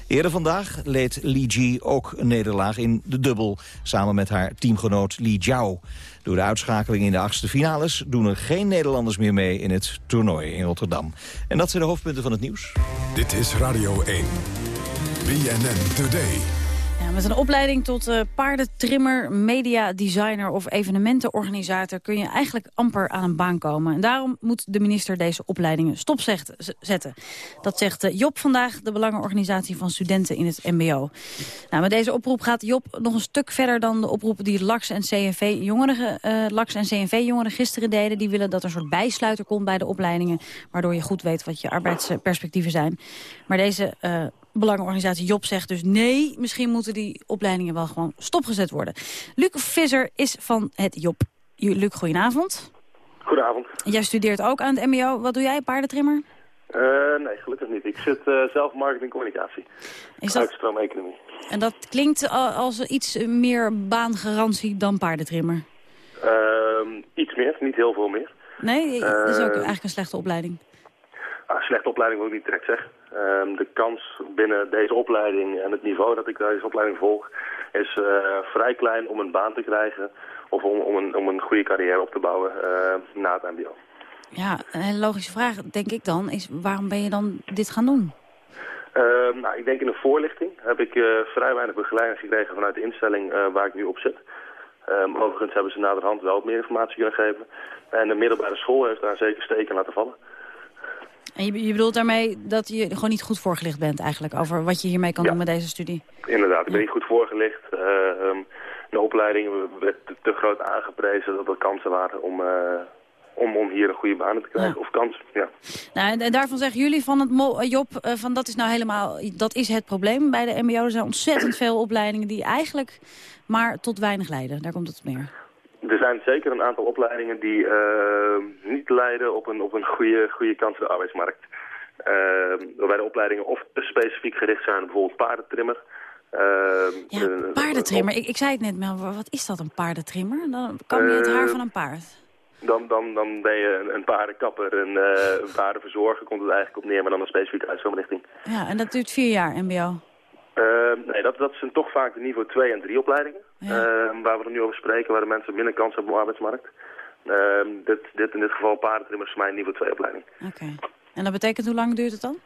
Eerder vandaag leed Li Ji ook een nederlaag in de dubbel, samen met haar teamgenoot Li Jiao. Door de uitschakeling in de achtste finales doen er geen Nederlanders meer mee in het toernooi in Rotterdam. En dat zijn de hoofdpunten van het nieuws. Dit is Radio 1. BNN Today. Met een opleiding tot uh, paardentrimmer, mediadesigner of evenementenorganisator kun je eigenlijk amper aan een baan komen. En daarom moet de minister deze opleidingen stopzetten. Dat zegt uh, Job vandaag, de belangenorganisatie van studenten in het mbo. Nou, met deze oproep gaat Job nog een stuk verder dan de oproep die LAX en CNV-jongeren uh, LAX en CNV-jongeren gisteren deden. Die willen dat er een soort bijsluiter komt bij de opleidingen, waardoor je goed weet wat je arbeidsperspectieven zijn. Maar deze belangenorganisatie Job zegt dus nee, misschien moeten die opleidingen wel gewoon stopgezet worden. Luc Visser is van het Job. Luc, goedenavond. Goedenavond. Jij studeert ook aan het mbo. Wat doe jij, paardentrimmer? Uh, nee, gelukkig niet. Ik zit uh, zelf marketing communicatie. Is dat... Uitstroom-economie. En dat klinkt als iets meer baangarantie dan paardentrimmer? Uh, iets meer, niet heel veel meer. Nee, dat is ook eigenlijk een slechte opleiding. Ah, slechte opleiding wil ik niet direct zeggen. Ehm, de kans binnen deze opleiding en het niveau dat ik deze opleiding volg... is uh, vrij klein om een baan te krijgen of om, om, een, om een goede carrière op te bouwen uh, na het mbo. Ja, een logische vraag, denk ik dan, is waarom ben je dan dit gaan doen? Uh, nou, ik denk in de voorlichting heb ik uh, vrij weinig begeleiding gekregen vanuit de instelling waar ik nu op zit. Um, overigens hebben ze naderhand wel meer informatie kunnen geven. En de middelbare school heeft daar zeker steken laten vallen. En je, je bedoelt daarmee dat je gewoon niet goed voorgelicht bent eigenlijk... over wat je hiermee kan doen met deze studie? Inderdaad, ik ben niet goed voorgelicht. Uh, um, de opleiding werd te, groot aangeprezen dat er kansen waren om... Uh, om, om hier een goede baan te krijgen, of kans, ja. Nou, en daarvan zeggen jullie van het eh, Job, van dat is nou helemaal, dat is het probleem bij de mbo. Er zijn ontzettend veel opleidingen die eigenlijk maar tot weinig leiden. Daar komt het op neer. Er zijn zeker een aantal opleidingen die uh, niet leiden op een, op een goede, goede kans voor de arbeidsmarkt. Uh, waarbij de opleidingen of specifiek gericht zijn, bijvoorbeeld paardentrimmer. Uh, ja, paardentrimmer. Ik, ik zei het net, maar wat is dat, een paardentrimmer? Dan kan je het haar van een paard. Dan, dan, dan ben je een, een paardenkapper, een, een paardenverzorger, komt het eigenlijk op neer, maar dan een specifieke uitzoomrichting. Ja, en dat duurt vier jaar, mbo? Nee, dat, dat zijn toch vaak de niveau 2 en 3 opleidingen. Ehm, waar we er nu over spreken, waar de mensen minder kans hebben op de arbeidsmarkt. Ehm, dit, dit in dit geval paardentrimmers is mijn niveau 2 opleiding. Oké. En dat betekent hoe lang duurt het dan?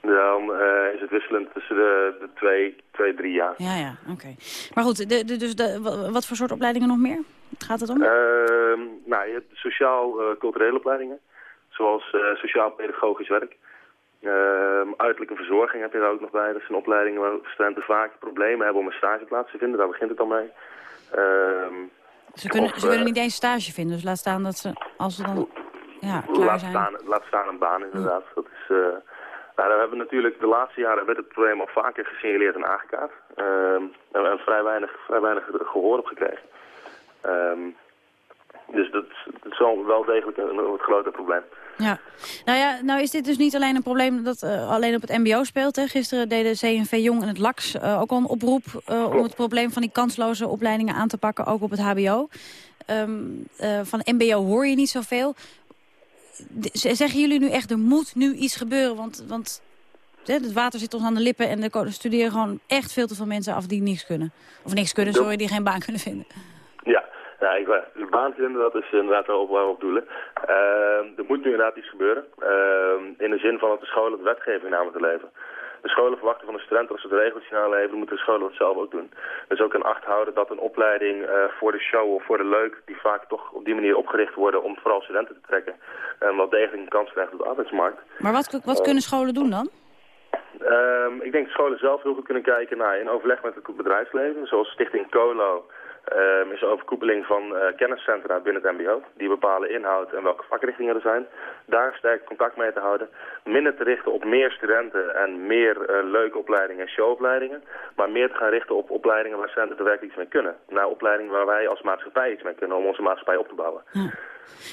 Dan uh, is het wisselend tussen de, de twee, twee, drie jaar. Ja, ja, oké. Maar goed, de, de, dus de, wat voor soort opleidingen nog meer? Gaat het om? Uh, nou, je hebt sociaal-culturele opleidingen, zoals uh, sociaal-pedagogisch werk. Uh, uiterlijke verzorging heb je er ook nog bij. Dat zijn opleidingen waar studenten vaak problemen hebben om een stageplaats te vinden. Daar begint het al mee. Uh, ze kunnen, of, ze kunnen niet eens stage vinden, dus laat staan dat ze, als ze dan ja, klaar laat zijn. Staan, laat staan een baan inderdaad. Dat is, uh, nou, we hebben natuurlijk de laatste jaren werd het probleem al vaker gesignaleerd en aangekaart. Uh, en, en vrij weinig, vrij weinig gehoor op gekregen. Um, dus dat, dat is wel degelijk een, een, groter probleem. Ja, nou ja, nou is dit dus niet alleen een probleem dat uh, alleen op het mbo speelt. Hè? Gisteren deden CNV Jong en het LAX uh, ook al een oproep uh, om het probleem van die kansloze opleidingen aan te pakken, ook op het hbo. Um, van mbo hoor je niet zoveel. De, zeggen jullie nu echt, er moet nu iets gebeuren, want, want het water zit ons aan de lippen en er studeren gewoon echt veel te veel mensen af die niks kunnen. Of niks kunnen, sorry, die geen baan kunnen vinden. Ja, ik, vinden, dat is inderdaad wel waar we op doelen. Uh, er moet nu inderdaad iets gebeuren. Uh, in de zin van dat de scholen de wetgeving namen te leven. De scholen verwachten van de studenten als ze de regels gaan leven, moeten de scholen dat zelf ook doen. Dus ook in acht houden dat een opleiding uh, voor de show of voor de leuk, die vaak toch op die manier opgericht worden om vooral studenten te trekken, en wel degelijk een kans krijgt op de arbeidsmarkt. Maar wat, wat kunnen scholen doen dan? Um, ik denk dat scholen zelf heel goed kunnen kijken naar in overleg met het bedrijfsleven, zoals Stichting COLO um, is de overkoepeling van uh, kenniscentra binnen het mbo. Die bepalen inhoud en welke vakrichtingen er zijn. Daar sterk contact mee te houden. Minder te richten op meer studenten en meer uh, leuke opleidingen en showopleidingen. Maar meer te gaan richten op opleidingen waar studenten er werkelijk iets mee kunnen. Naar opleidingen waar wij als maatschappij iets mee kunnen om onze maatschappij op te bouwen. Ja.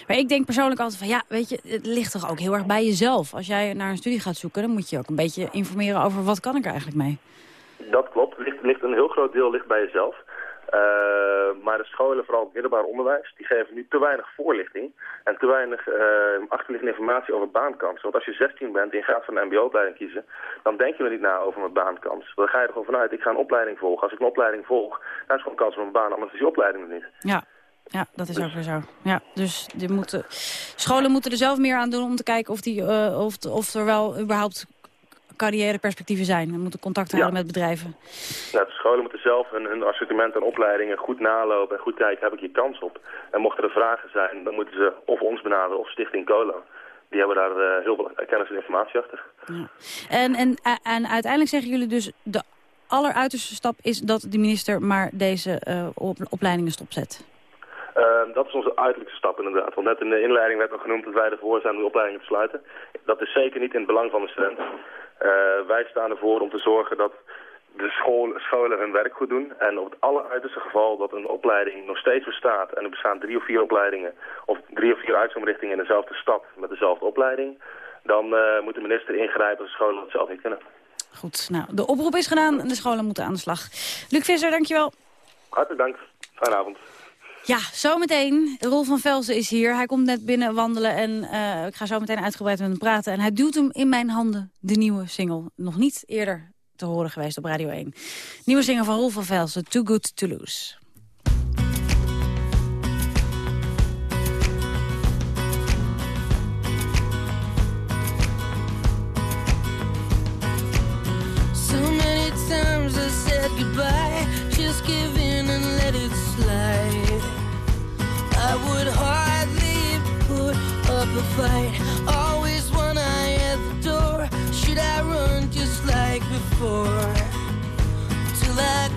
Maar ik denk persoonlijk altijd van, ja, weet je, het ligt toch ook heel erg bij jezelf. Als jij naar een studie gaat zoeken, dan moet je ook een beetje informeren over wat kan ik er eigenlijk mee. Dat klopt. Ligt, ligt een heel groot deel ligt bij jezelf. Uh, maar de scholen, vooral het middelbaar onderwijs, die geven nu te weinig voorlichting en te weinig uh, achterliggende informatie over baankansen. Want als je 16 bent en je gaat voor een mbo-opleiding kiezen, dan denk je er niet na over mijn baankans. Dan ga je er gewoon vanuit, ik ga een opleiding volgen. Als ik een opleiding volg, dan is gewoon kans op een baan, anders is die opleiding er niet. Ja. Ja, dat is ook weer zo. Ja, dus die moeten, scholen moeten er zelf meer aan doen om te kijken of, die, uh, of, of er wel überhaupt carrièreperspectieven zijn. We moeten contact houden met bedrijven. Nou, de scholen moeten zelf hun, hun assortiment en opleidingen goed nalopen en goed kijken, heb ik hier kans op? En mochten er vragen zijn, dan moeten ze of ons benaderen of Stichting Colo. Die hebben daar eh, heel veel kennis en informatie achter. En, en, en uiteindelijk zeggen jullie dus... de alleruiterste stap is dat de minister maar deze uh, op, opleidingen stopzet. Uh, dat is onze uiterlijkste stap inderdaad. Want net in de inleiding werd nog genoemd dat wij ervoor zijn om de opleidingen te sluiten. Dat is zeker niet in het belang van de studenten. Uh, wij staan ervoor om te zorgen dat de school, scholen hun werk goed doen. En op het alleruiterste geval dat een opleiding nog steeds bestaat... en er bestaan drie of vier opleidingen of drie of vier uitzonderichtingen in dezelfde stad met dezelfde opleiding... dan uh, moet de minister ingrijpen als de scholen dat zelf niet kunnen. Goed, nou, de oproep is gedaan en de scholen moeten aan de slag. Luc Visser, dankjewel. Hartelijk dank. Fijne avond. Ja, zometeen. Rolf van Velzen is hier. Hij komt net binnen wandelen en uh, ik ga zo meteen uitgebreid met hem praten. En hij duwt hem in mijn handen, de nieuwe single. Nog niet eerder te horen geweest op Radio 1. Nieuwe single van Rolf van Velzen, Too Good To Lose. times I said goodbye. Just give in and let it slide. Would hardly put up a fight. Always one eye at the door. Should I run just like before? Till I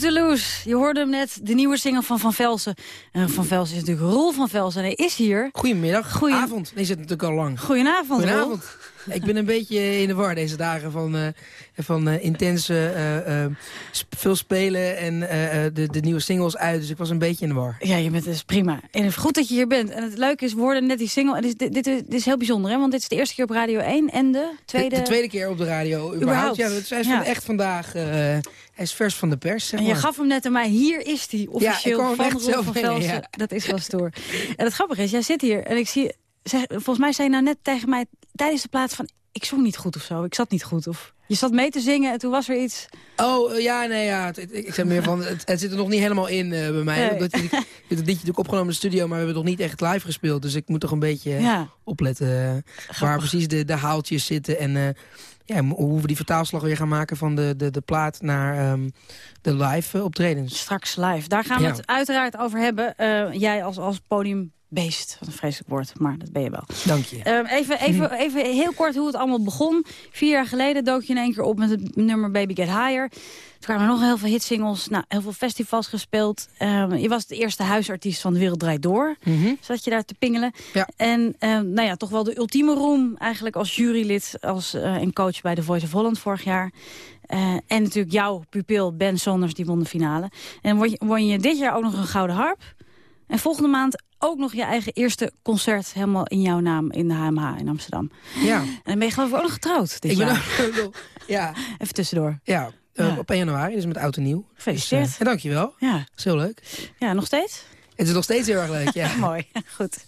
To Lose. Je hoorde hem net, de nieuwe single van Van Velsen. En Van Velsen is natuurlijk Rol van Velsen en hij is hier. Goedemiddag. Goedenavond. Nee, zit natuurlijk al lang. Goedenavond, Goedenavond. Ik ben een beetje in de war deze dagen van, eh, van eh, intense, eh, sp- veel spelen en de, de nieuwe singles uit. Dus ik was een beetje in de war. Ja, je bent dus prima. En goed dat je hier bent. En het leuke is, we hoorden net die single. En dit, is- dit, dit, dit is heel bijzonder, hè? Want dit is de eerste keer op Radio 1 en de tweede... De, de tweede keer op de radio. Überhaupt. Überhaupt. Ja, dat, hij is Ja. van echt vandaag. hij is vers van de pers, zeg En je maar. gaf hem net aan mij, hier is hij officieel hem van echt zelf van Velsen. ja. Dat is wel stoer. En het grappige is, jij zit hier en ik zie... Zeg, volgens mij zei je nou net tegen mij tijdens de plaats van... ik zong niet goed of zo, ik zat niet goed. Of je zat mee te zingen en toen was er iets... Oh, eh, ja, nee, ja. Het, het- ik zeg meer van, het, het zit er nog niet helemaal in eh, bij mij. Nee. Omdat ik, dit (laughs) liedje natuurlijk opgenomen in de studio, maar we hebben het nog niet echt live gespeeld. Dus ik moet toch een beetje eh, Ja. opletten waar precies de, de haaltjes zitten. En eh, ja, hoe we die vertaalslag weer gaan maken van de, de, de plaat naar ehm, de live optredens. Straks live. Daar gaan we Ja. het uiteraard over hebben. Jij als, als podiumbeest. Wat een vreselijk woord, maar dat ben je wel. Dank je. Ehm, even, even, even heel kort hoe het allemaal begon. Vier jaar geleden dook je in één keer op met het nummer Baby Get Higher. Toen kwamen er nog heel veel hitsingles, nou, heel veel festivals gespeeld. Ehm, je was de eerste huisartiest van De Wereld Draait Door. Zat je daar te pingelen. En ehm, nou ja, toch wel de ultieme roem eigenlijk als jurylid als, eh, en coach bij The Voice of Holland vorig jaar. Eh, en natuurlijk jouw pupil Ben Sonders, die won de finale. En won je, won je dit jaar ook nog een gouden harp. En volgende maand ook nog je eigen eerste concert helemaal in jouw naam in de HMH in Amsterdam. Ja. En dan ben je geloof ik ook nog getrouwd dit Ik ben ook, ja. Even tussendoor. Ja, eh, Ja. op 1 januari, dus met oud en nieuw. Gefeliciteerd. Dus, eh, dankjewel. Ja. Dat is heel leuk. Ja, nog steeds? Het is nog steeds heel erg leuk, ja. (laughs) Mooi, goed.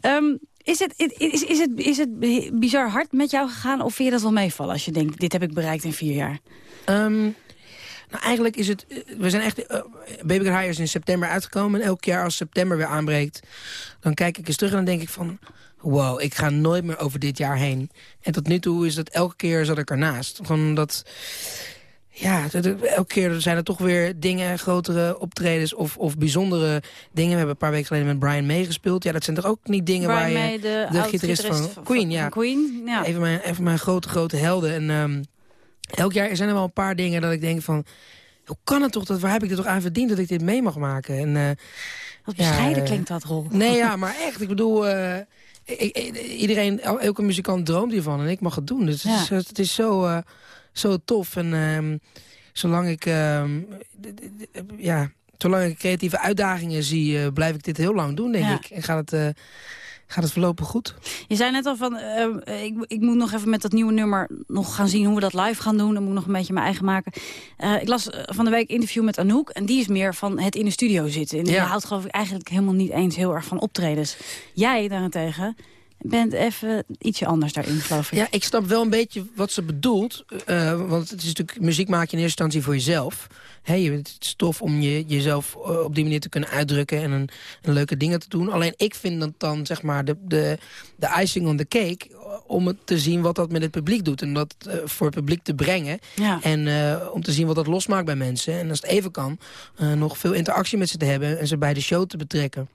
Ehm, is, het, is, is, het, is het bizar hard met jou gegaan of vind je dat wel meevallen als je denkt, dit heb ik bereikt in vier jaar? Ehm, nou, eigenlijk is het... eh, We zijn echt... eh, Baby Higher is in september uitgekomen. En elk jaar als september weer aanbreekt... dan kijk ik eens terug en dan denk ik van... Wow, ik ga nooit meer over dit jaar heen. En tot nu toe is dat elke keer zat ik ernaast. Gewoon dat... Ja, elke keer zijn er toch weer dingen, grotere optredens of, of bijzondere dingen. We hebben een paar weken geleden met Brian meegespeeld. Ja, dat zijn toch ook niet dingen Brian waar je... May, de gitarist van van- Queen, ja. van Queen, ja. Even mijn, even mijn grote, grote helden. En ehm, elk jaar zijn er wel een paar dingen dat ik denk van... Hoe kan het toch, dat, waar heb ik er toch aan verdiend dat ik dit mee mag maken? En, eh, Wat bescheiden eh, klinkt dat, Rol. Nee, ja, (laughs) maar echt. Ik bedoel, eh, iedereen, el- elke muzikant droomt hiervan en ik mag het doen. Dus Ja. het is, het is zo, zo tof. En ehm, zolang ik, ehm, ja, zolang ik creatieve uitdagingen zie, blijf ik dit heel lang doen, denk Ja. ik. En gaat het, gaat het voorlopig goed. Je zei net al van, eh, ik, ik moet nog even met dat nieuwe nummer nog gaan zien hoe we dat live gaan doen. Dan moet ik nog een beetje mijn eigen maken. Eh, ik las eh, van de week interview met Anouk en die is meer van het in de studio zitten. En die Ja. houdt geloof ik eigenlijk helemaal niet eens heel erg van optredens. Jij daarentegen bent even ietsje anders daarin, geloof ik. Ja, ik snap wel een beetje wat ze bedoelt. eh, want het is natuurlijk, muziek maak je in eerste instantie voor jezelf. Je, het is tof om je, jezelf eh, op die manier te kunnen uitdrukken en een, leuke dingen te doen. Alleen ik vind dat dan zeg maar de, de, de icing on the cake eh, om het te zien wat dat met het publiek doet. En dat voor het publiek te brengen. Ja. En om te zien wat dat losmaakt bij mensen. En als het even kan, nog veel interactie met ze te hebben en ze bij de show te betrekken.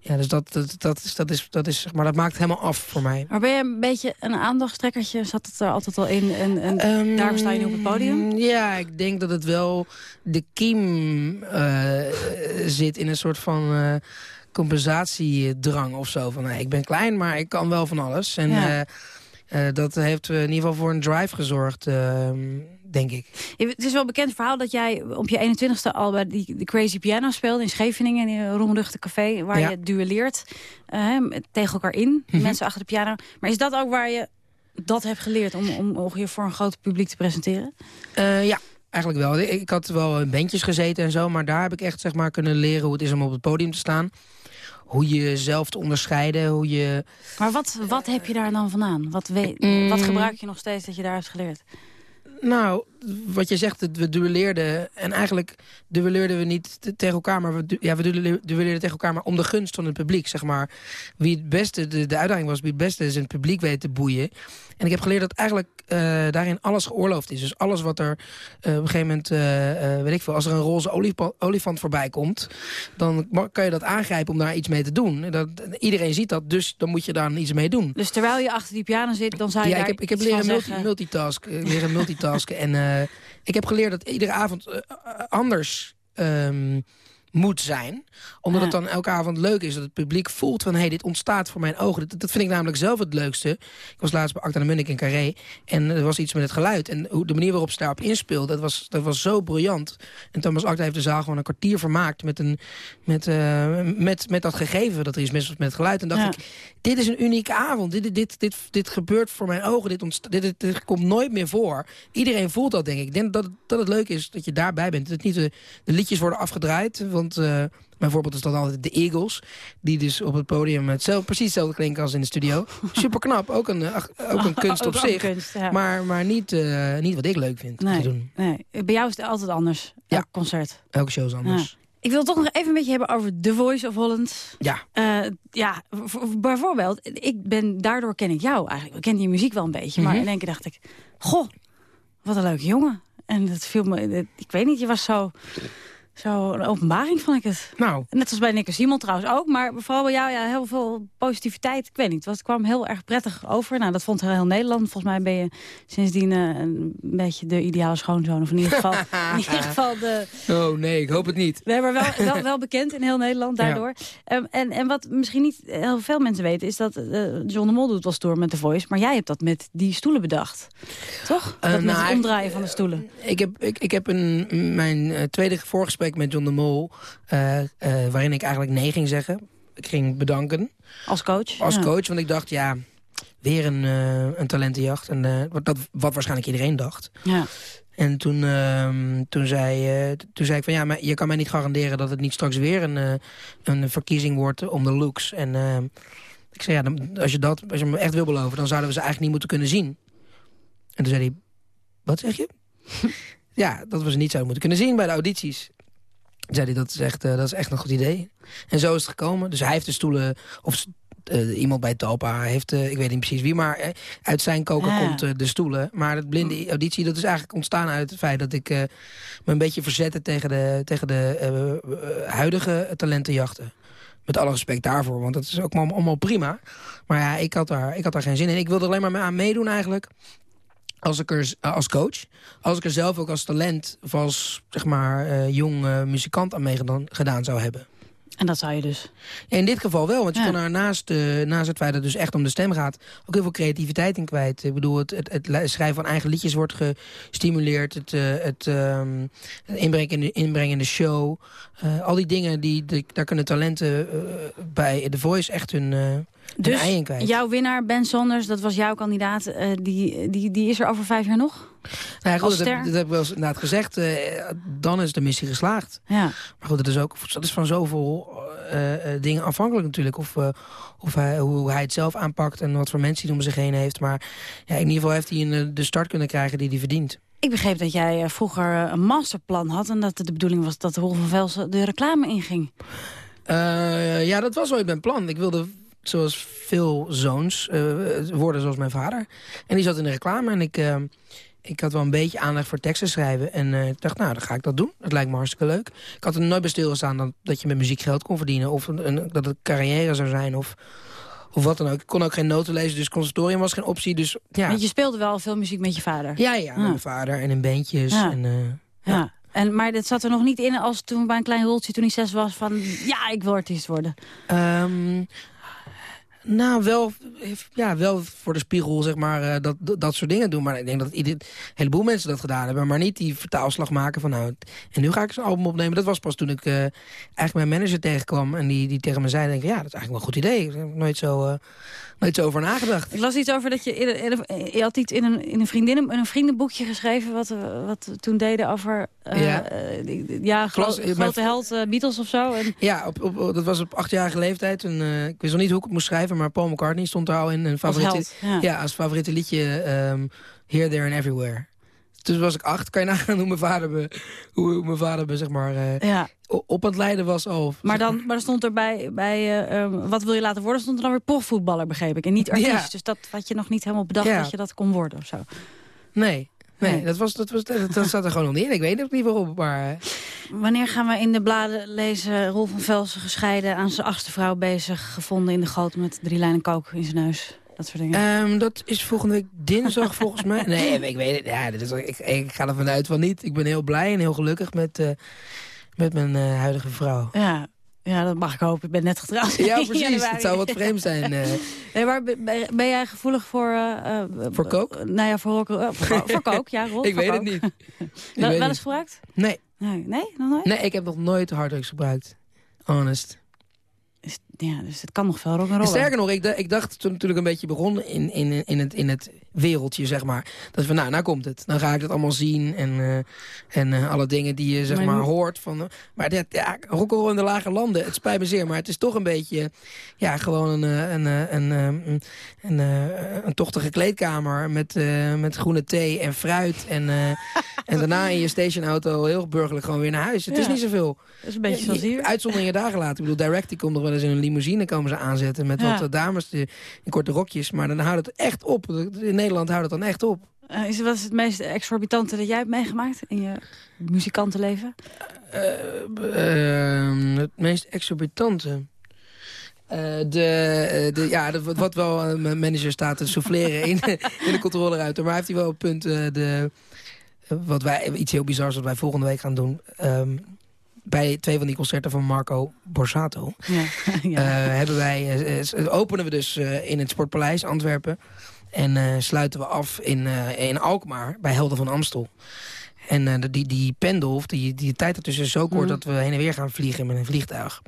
Ja, dus dat, dat, dat, is, dat, is, dat, is, zeg maar, dat maakt helemaal af voor mij. Maar ben je een beetje een aandachtstrekkertje? Zat het er altijd al in en, en Ehm, daar sta je nu op het podium? Ja, ik denk dat het wel de kiem eh, zit in een soort van eh, compensatiedrang of zo. Van, nou, ik ben klein, maar ik kan wel van alles. En Ja. eh, eh, dat heeft eh, in ieder geval voor een drive gezorgd, eh, denk ik. Het is wel een bekend verhaal dat jij op je 21ste al bij die, de Crazy Piano speelde in Scheveningen, in een café, waar Ja. je duelleert eh, tegen elkaar in, Mhm. mensen achter de piano. Maar is dat ook waar je dat hebt geleerd om, om, om je voor een groot publiek te presenteren? Eh, ja, eigenlijk wel. Ik, had wel in bandjes gezeten en zo, maar daar heb ik echt zeg maar, kunnen leren hoe het is om op het podium te staan. Hoe je jezelf te onderscheiden, hoe je... Maar wat, wat heb je daar dan vandaan? Wat, we, Mm. wat gebruik je nog steeds dat je daar hebt geleerd? Nou, wat je zegt, we duelleerden. En eigenlijk duelleerden we niet te- tegen elkaar, maar we, du- ja, we duelle- duelleerden tegen elkaar, maar om de gunst van het publiek, zeg maar. Wie het beste, de, de uitdaging was, wie het beste het publiek weten te boeien. En ik heb geleerd dat eigenlijk eh, daarin alles geoorloofd is. Dus alles wat er eh, op een gegeven moment, eh, weet ik veel, als er een roze olifa- olifant voorbij komt, dan kan je dat aangrijpen om daar iets mee te doen. Dat, iedereen ziet dat, dus dan moet je daar iets mee doen. Dus terwijl je achter die piano zit, dan zou je Ja, daar ik heb, ik heb leren multi, zeggen. multitask, eh, leren multitasken. En eh, ik heb geleerd dat iedere avond eh, anders... ehm, moet zijn. Omdat het dan elke avond leuk is dat het publiek voelt van... hé, hey, dit ontstaat voor mijn ogen. Dat, dat vind ik namelijk zelf het leukste. Ik was laatst bij Acta de Munnik in Carré. En er was iets met het geluid. En hoe, de manier waarop ze daarop inspeelde, dat was, dat was zo briljant. En Thomas Acta heeft de zaal gewoon een kwartier vermaakt... met, een, met, eh, met, met dat gegeven dat er is mis was met het geluid. En dacht Ja. ik, dit is een unieke avond. Dit, dit, dit, dit, gebeurt voor mijn ogen. Dit, ontsta- dit, dit, dit komt nooit meer voor. Iedereen voelt dat, denk ik. Ik denk dat, het- dat het leuk is dat je daarbij bent. Dat het niet de, de liedjes worden afgedraaid. Want eh, mijn voorbeeld is dan altijd de Eagles. Die dus op het podium hetzelfde, precies hetzelfde klinken als in de studio. (laughs) Super knap. Ook een, eh, ach- ook een (laughs) kunst op een zich. kunst, ja. Maar, maar niet, eh, niet wat ik leuk vind om te Nee, doen. nee. Bij jou is het altijd anders. Elk concert. Elke show is anders. Ja. Ik wil het toch nog even met je hebben over The Voice of Holland. Ja. Ja, bijvoorbeeld, ik ben, daardoor ken ik jou eigenlijk. Ik ken je muziek wel een beetje, maar Mhm. in één keer dacht ik... Goh, wat een leuke jongen. En dat viel me, dat- ik weet niet, je was zo, zo een openbaring, vond ik het. Nou. Net als bij Nick Simon trouwens ook, maar vooral bij jou ja, heel veel positiviteit. Ik weet niet, het kwam heel erg prettig over. Nou, dat vond heel Nederland. Volgens mij ben je sindsdien eh, een beetje de ideale schoonzoon. Of in ieder geval, (laughs) in ieder geval de, Oh nee, ik hoop het niet. we hebben wel, wel, wel (laughs) bekend in heel Nederland daardoor. Ehm, en, en wat misschien niet heel veel mensen weten... is dat eh, John de Mol doet wel stoer met The Voice... maar jij hebt dat met die stoelen bedacht. Toch? Eh, dat met nou, het omdraaien van de stoelen. Ik heb, ik, ik heb een, mijn tweede voorgesprek met John de Mol... eh, eh, waarin ik eigenlijk nee ging zeggen. Ik ging bedanken. Als coach? Als Ja. coach, want ik dacht, ja, weer een, eh, een talentenjacht. En, wat, dat, wat waarschijnlijk iedereen dacht. Ja. En toen, ehm, toen, zei, toen zei ik van ja, maar je kan mij niet garanderen dat het niet straks weer een, een verkiezing wordt om de looks. En ik zei ja, dan, als je dat als je me echt wil beloven, dan zouden we ze eigenlijk niet moeten kunnen zien. En toen zei hij, wat zeg je? (laughs) ja, dat we ze niet zouden moeten kunnen zien bij de audities. Zei hij, dat is, echt, eh, dat is echt een goed idee. En zo is het gekomen. Dus hij heeft de stoelen, of eh, iemand bij Talpa heeft, eh, ik weet niet precies wie, maar uit zijn koker Ah. komt de stoelen. Maar het blinde auditie, dat is eigenlijk ontstaan uit het feit dat ik me een beetje verzette tegen de, tegen de huidige talentenjachten. Met alle respect daarvoor, want dat is ook allemaal, prima. Maar ja, ik had, daar, ik had daar geen zin in. Ik wilde alleen maar aan meedoen eigenlijk. Als ik er eh, als coach. Als ik er zelf ook als talent of als zeg maar eh, jong eh, muzikant aan meegedaan gedaan zou hebben. En dat zou je dus. In dit geval wel, want je Ja. kan er naast, naast het feit dat het dus echt om de stem gaat... ook heel veel creativiteit in kwijt. Ik bedoel, het, het, het schrijven van eigen liedjes wordt gestimuleerd. Het, eh, het ehm, inbrengen, in de, inbrengen in de show. Al die dingen, die, daar kunnen talenten bij The Voice echt hun, hun Dus ei in kwijt. jouw winnaar, Ben Sonders, dat was jouw kandidaat. eh, die, die, die is er over vijf jaar nog? Nou ja, goed, dat, heb, ster? dat heb ik wel eens inderdaad gezegd. eh, dan is de missie geslaagd. Ja. Maar goed, dat is ook dat is van zoveel eh, dingen afhankelijk natuurlijk. Of, of hij, hoe hij het zelf aanpakt en wat voor mensen hij om zich heen heeft. Maar ja, in ieder geval heeft hij een, de start kunnen krijgen die hij verdient. Ik begreep dat jij vroeger een masterplan had... en dat de bedoeling was dat Roel van Velsen de reclame inging. Ja, dat was ooit mijn plan. Ik wilde, zoals veel zoons, eh, worden zoals mijn vader. En die zat in de reclame en ik, eh, ik had wel een beetje aandacht voor teksten schrijven. En eh, ik dacht, nou, dan ga ik dat doen. Dat lijkt me hartstikke leuk. Ik had er nooit bij stilgestaan dat, dat je met muziek geld kon verdienen. Of een, een- dat het carrière zou zijn of, of wat dan ook. Ik kon ook geen noten lezen, dus conservatorium was geen optie. Dus ja, Want je speelde wel veel muziek met je vader. ja, ja met mijn vader en in bandjes. Ja. En, Ja. En, maar dat zat er nog niet in als toen bij een klein roltje toen hij zes was van... ja, ik wil artiest worden. Ehm, nou, wel, ja, wel voor de spiegel, zeg maar, eh, dat, dat, soort dingen doen. Maar ik denk dat ieder, een heleboel mensen dat gedaan hebben. Maar niet die vertaalslag maken van, nou, en nu ga ik eens een album opnemen. Dat was pas toen ik eh, eigenlijk mijn manager tegenkwam. En die, die tegen me zei, denk ik, ja, dat is eigenlijk wel een goed idee. Ik heb nooit zo, eh, nooit zo over nagedacht. Ik las iets over dat je... in je had iets in een, in een, vriendin, in een vriendenboekje geschreven... wat, wat toen deden over... Ja. ja, gro- Klas- grote held, Beatles of zo. En, Ja, op, op, dat was op achtjarige leeftijd. En, ik wist nog niet hoe ik het moest schrijven, maar Paul McCartney stond er al in. Een favoriete, held, ja. als favoriete liedje ehm, Here, There and Everywhere. Dus was ik acht. Kan je nagaan hoe mijn vader me, hoe, mijn vader me zeg maar, eh, ja. op aan het leiden was al. Maar dan, maar stond er bij, bij eh, ehm, wat wil je laten worden... stond er dan weer profvoetballer, begreep ik. En niet artiest. Ja. Dus dat had je nog niet helemaal bedacht dat je dat kon worden of zo. Nee, nee, Nee. Dat, was, dat, was, dat, dat zat er gewoon nog niet in. Ik weet ook niet waarom, maar... eh, Wanneer gaan we in de bladen lezen... Roel van Velsen gescheiden aan zijn achtste vrouw bezig... gevonden in de goot met drie lijnen kook in zijn neus. Dat soort dingen. Ehm, dat is volgende week dinsdag (laughs) volgens mij. Nee, (laughs) ik weet het. Ja, dit is, ik, ik ga er vanuit van niet. Ik ben heel blij en heel gelukkig met, eh, Met mijn eh, huidige vrouw. Ja. ja, dat mag ik hopen. Ik ben net getrouwd. Ja, (laughs) precies. Het zou wat vreemd zijn. eh. Nee, maar ben, jij gevoelig voor... eh, eh, Voor kook? nou ja, voor, eh, voor, voor kook, ja, Rolf. ik voor weet het niet. Wel, weet wel eens gebruikt? Nee. Nee, nee, nog nooit? Nee, ik heb nog nooit harddrugs gebruikt. Honest. Ja, dus het kan nog veel rock en En rollen. sterker nog, ik, ik dacht toen natuurlijk een beetje begon in, in, in, het, in het wereldje, zeg maar. Dat van, nou, nou komt het. Dan ga ik dat allemaal zien en, eh, en eh, alle dingen die je, zeg Maar hoort. Van, eh, maar dit, ja, rock'n'roll in de lage landen, het spijt me zeer. Maar het is toch een beetje, ja, gewoon een, een, een, een, een, een tochtige kleedkamer met, met groene thee en fruit. En, en daarna in je stationauto heel burgerlijk gewoon weer naar huis. Het is niet zoveel. Dat is een beetje zoals hier. Uitzonderingen dagen laten. Ik bedoel, Direct die komt nog wel eens in een limousine komen ze aanzetten... met Ja. wat eh, dames in korte rokjes. Maar dan houdt het echt op. In Nederland houdt het dan echt op. Eh, is, wat is het meest exorbitante dat jij hebt meegemaakt in je muzikantenleven? Ehm, het meest exorbitante... Eh, de, eh, de, ja, de, wat- wel eh, mijn manager staat te souffleren in, (laughs) in de controleruimte. Maar hij heeft hij wel een punt. eh, de, eh, wat wij, iets heel bizars wat wij volgende week gaan doen. Ehm, bij twee van die concerten van Marco Borsato. Ja. (laughs) Eh, hebben wij, eh, eh, openen we dus in het Sportpaleis Antwerpen. En sluiten we af in, in Alkmaar bij Helden van Amstel. En eh, die, die pendel, of die, die tijd ertussen is zo kort... Mhm. dat we heen en weer gaan vliegen met een vliegtuig.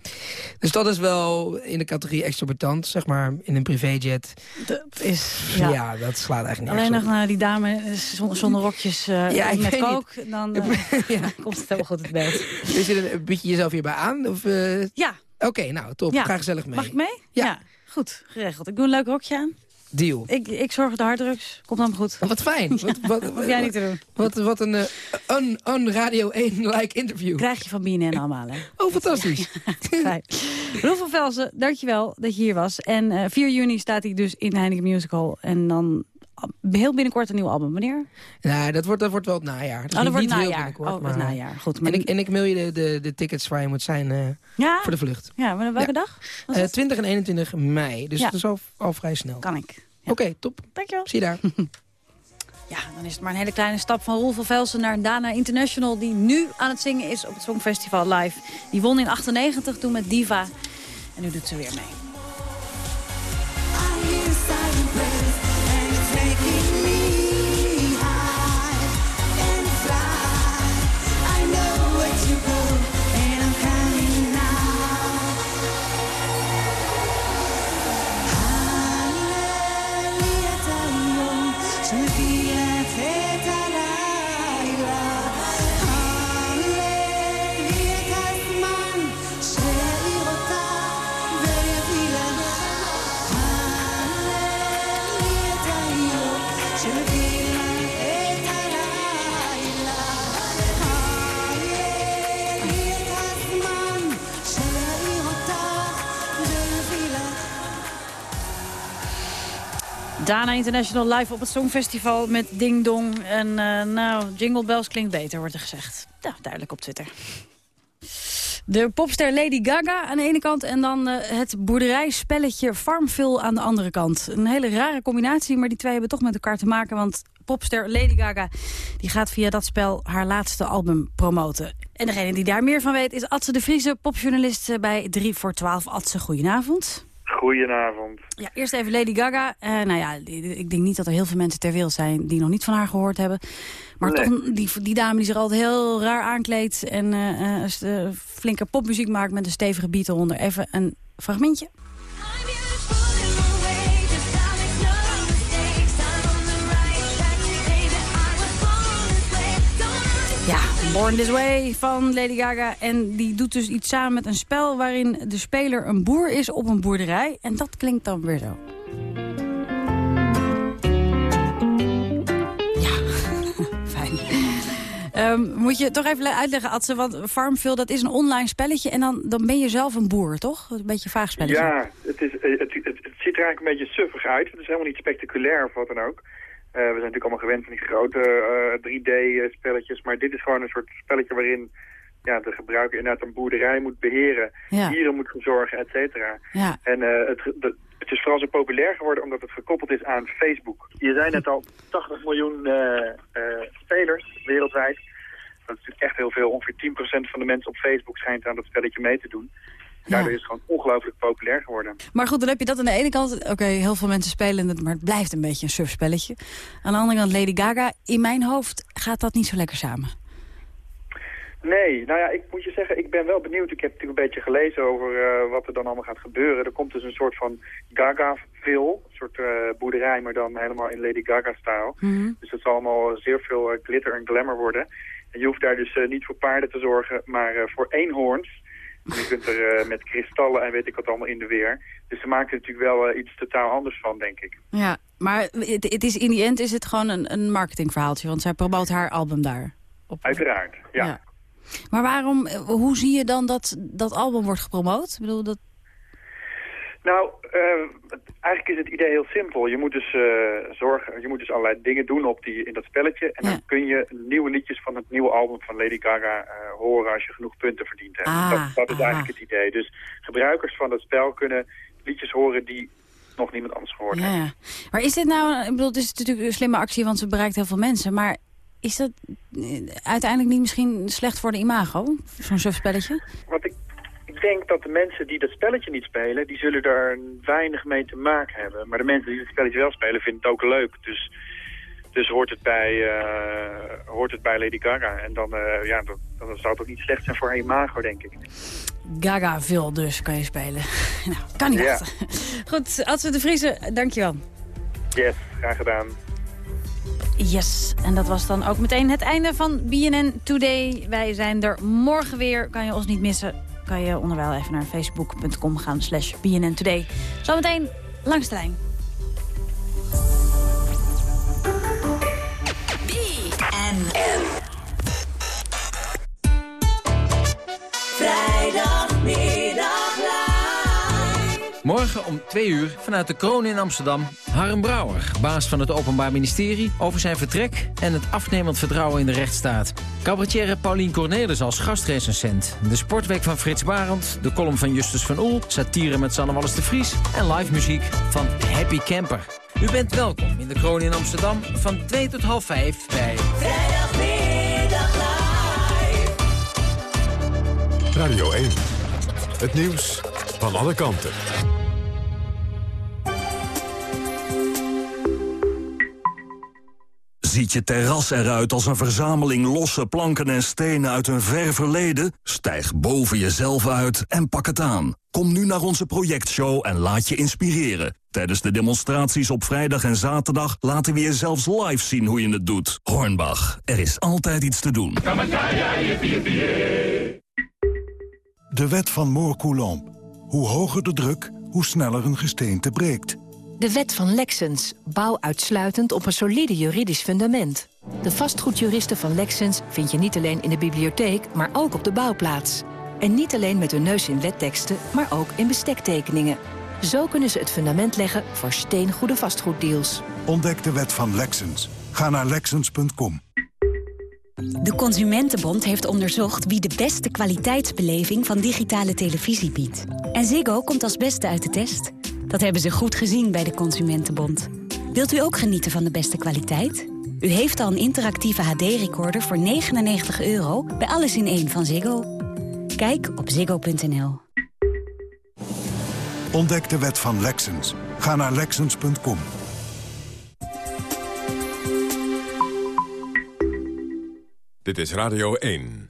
Dus dat is wel in de categorie exorbitant, zeg maar, in een privéjet. Dat is, Ja, ja. dat slaat eigenlijk Alleen nergens nog naar die dame eh, zonder, zonder rokjes eh, Ja, met kook. Dan eh, (laughs) (laughs) komt het helemaal goed het op. Is je een bied je jezelf hierbij aan? Of? Ja. Oké, nou, top. Ja. Ga gezellig mee. Mag ik mee? Ja. Goed, geregeld. Ik doe een leuk rokje aan. Deal. Ik, ik zorg voor de harddrugs. Komt dan goed. Wat fijn. (laughs) Wat, wat, Hoef jij niet te doen. Wat, wat een eh, un, un Radio 1-like interview. Krijg je van BNN allemaal, hè? Oh, fantastisch. (laughs) Fijn. Rolf van Velzen, dankjewel dat je hier was. En eh 4 juni staat hij dus in Heineken Musical. En dan heel binnenkort een nieuw album. Wanneer? Nee, dat wordt, dat wordt wel het najaar. Oh, dat wordt niet heel binnenkort, Oh, het maar- najaar. Goed, maar En ik, en ik mail je de, de, de tickets waar je moet zijn eh, Ja? voor de vlucht. Ja, maar welke Ja. dag? was Eh, het? 20 en 21 mei. Dus dat is al, al vrij snel. Kan ik. Oké, top. Dankjewel. Zie je daar. (laughs) Ja, dan is het maar een hele kleine stap van Rolf van Velsen naar Dana International... die nu aan het zingen is op het Songfestival live. Die won in 98 toen met Diva. En nu doet ze weer mee. Dana International live op het Songfestival met Ding Dong. En eh, nou, Jingle Bells klinkt beter, wordt er gezegd. Ja, duidelijk op Twitter. De popster Lady Gaga aan de ene kant... en dan eh, het boerderijspelletje Farmville aan de andere kant. Een hele rare combinatie, maar die twee hebben toch met elkaar te maken... want popster Lady Gaga die gaat via dat spel haar laatste album promoten. En degene die daar meer van weet is Atze de Vrieze... popjournalist eh, bij 3 voor 12. Atze, goedenavond. Goedenavond. Ja, eerst even Lady Gaga. Eh, nou ja, ik denk niet dat er heel veel mensen ter wereld zijn die nog niet van haar gehoord hebben. Maar Nee. toch die, die dame die zich altijd heel raar aankleedt en eh, eh, flinke popmuziek maakt met een stevige beat eronder. Even een fragmentje. Born This Way van Lady Gaga. En die doet dus iets samen met een spel waarin de speler een boer is op een boerderij. En dat klinkt dan weer zo. Ja, (laughs) fijn. Ehm, moet je toch even uitleggen, Adse, want Farmville dat is een online spelletje... en dan, dan ben je zelf een boer, toch? Een beetje een vaag spelletje. Ja, het, is, het, het, het ziet er eigenlijk een beetje suffig uit. Het is helemaal niet spectaculair of wat dan ook. Eh, we zijn natuurlijk allemaal gewend van die grote 3D-spelletjes. Maar dit is gewoon een soort spelletje waarin ja, de gebruiker inderdaad een boerderij moet beheren. Ja. Dieren moet verzorgen, et cetera. Ja. En eh, het, de- het is vooral zo populair geworden omdat het gekoppeld is aan Facebook. Je zei net al 80 miljoen eh, eh, spelers wereldwijd. Dat is natuurlijk echt heel veel. Ongeveer 10% van de mensen op Facebook schijnt aan dat spelletje mee te doen. Daardoor is het gewoon ongelooflijk populair geworden. Maar goed, dan heb je dat aan de ene kant. Oké, heel veel mensen spelen het, maar het blijft een beetje een surfspelletje. Aan de andere kant Lady Gaga. In mijn hoofd gaat dat niet zo lekker samen. Nee, nou ja, ik moet je zeggen, ik ben wel benieuwd. Ik heb natuurlijk een beetje gelezen over eh, wat er dan allemaal gaat gebeuren. Er komt dus een soort van Gaga-vil, een soort eh, boerderij, maar dan helemaal in Lady Gaga-stijl. Mhm. Dus dat zal allemaal zeer veel eh, glitter en glamour worden. En je hoeft daar dus niet voor paarden te zorgen, maar voor eenhoorns. Je kunt er met kristallen en weet ik wat allemaal in de weer. Dus ze maken er natuurlijk wel iets totaal anders van, denk ik. Ja, maar het, het is, in die end is het gewoon een, een marketingverhaaltje, want zij promoot haar album daar. Uiteraard, ja. Ja. Maar waarom, eh, hoe zie je dan dat dat album wordt gepromoot? Ik bedoel, dat... Nou, eh, eigenlijk is het idee heel simpel. Je moet dus eh, zorgen, je moet dus allerlei dingen doen op die, in dat spelletje. En dan kun je nieuwe liedjes van het nieuwe album van Lady Gaga horen als je genoeg punten verdiend hebt. Ah, dat, dat is eigenlijk het idee. Dus gebruikers van dat spel kunnen liedjes horen die nog niemand anders gehoord Ja, heeft. ja. Maar is dit nou, ik bedoel, het is natuurlijk een slimme actie, want ze bereikt heel veel mensen. Maar is dat eh, uiteindelijk niet misschien slecht voor de imago, zo'n surfspelletje? Want ik, ik denk dat de mensen die dat spelletje niet spelen, die zullen daar weinig mee te maken hebben. Maar de mensen die het spelletje wel spelen, vinden het ook leuk. Dus, dus hoort, het bij, eh, hoort het bij Lady Gaga. En dan, eh, ja, dan, dan zou het ook niet slecht zijn voor haar imago, denk ik. Gaga veel dus kan je spelen. (laughs) nou, kan niet Ja. Goed, Adse de Vriezen, dankjewel. Yes, graag gedaan. Yes, en dat was dan ook meteen het einde van BNN Today. Wij zijn er morgen weer, kan je ons niet missen. Kan je onderwijl even naar facebook.com gaan slash BNN Today. Zometeen langs de lijn. Vrijdagmiddag. Morgen om twee uur vanuit de kroon in Amsterdam... Harm Brouwer, baas van het Openbaar Ministerie... over zijn vertrek en het afnemend vertrouwen in de rechtsstaat. Cabaretière Paulien Cornelis als gastrecensent. De sportweek van Frits Barend, de column van Justus van Oel... satire met Sanne Wallis de Vries en live muziek van Happy Camper. U bent welkom in de kroon in Amsterdam van 2 tot half 5 bij... Vrijdagmiddag live. Radio 1. Het nieuws van alle kanten. Ziet je terras eruit als een verzameling losse planken en stenen uit een ver verleden? Stijg boven jezelf uit en pak het aan. Kom nu naar onze projectshow en laat je inspireren. Tijdens de demonstraties op vrijdag en zaterdag laten we je zelfs live zien hoe je het doet. Hornbach, er is altijd iets te doen. De wet van Moore-Coulomb. Hoe hoger de druk, hoe sneller een gesteente breekt. De wet van Lexens. Bouw uitsluitend op een solide juridisch fundament. De vastgoedjuristen van Lexens vind je niet alleen in de bibliotheek, maar ook op de bouwplaats. En niet alleen met hun neus in wetteksten, maar ook in bestektekeningen. Zo kunnen ze het fundament leggen voor steengoede vastgoeddeals. Ontdek de wet van Lexens. Ga naar Lexens.com. De Consumentenbond heeft onderzocht wie de beste kwaliteitsbeleving van digitale televisie biedt. En Ziggo komt als beste uit de test. Dat hebben ze goed gezien bij de Consumentenbond. Wilt u ook genieten van de beste kwaliteit? U heeft al een interactieve HD-recorder voor 99 euro bij Alles in één van Ziggo. Kijk op ziggo.nl. Ontdek de wet van Lexens. Ga naar Lexens.com. Dit is Radio 1.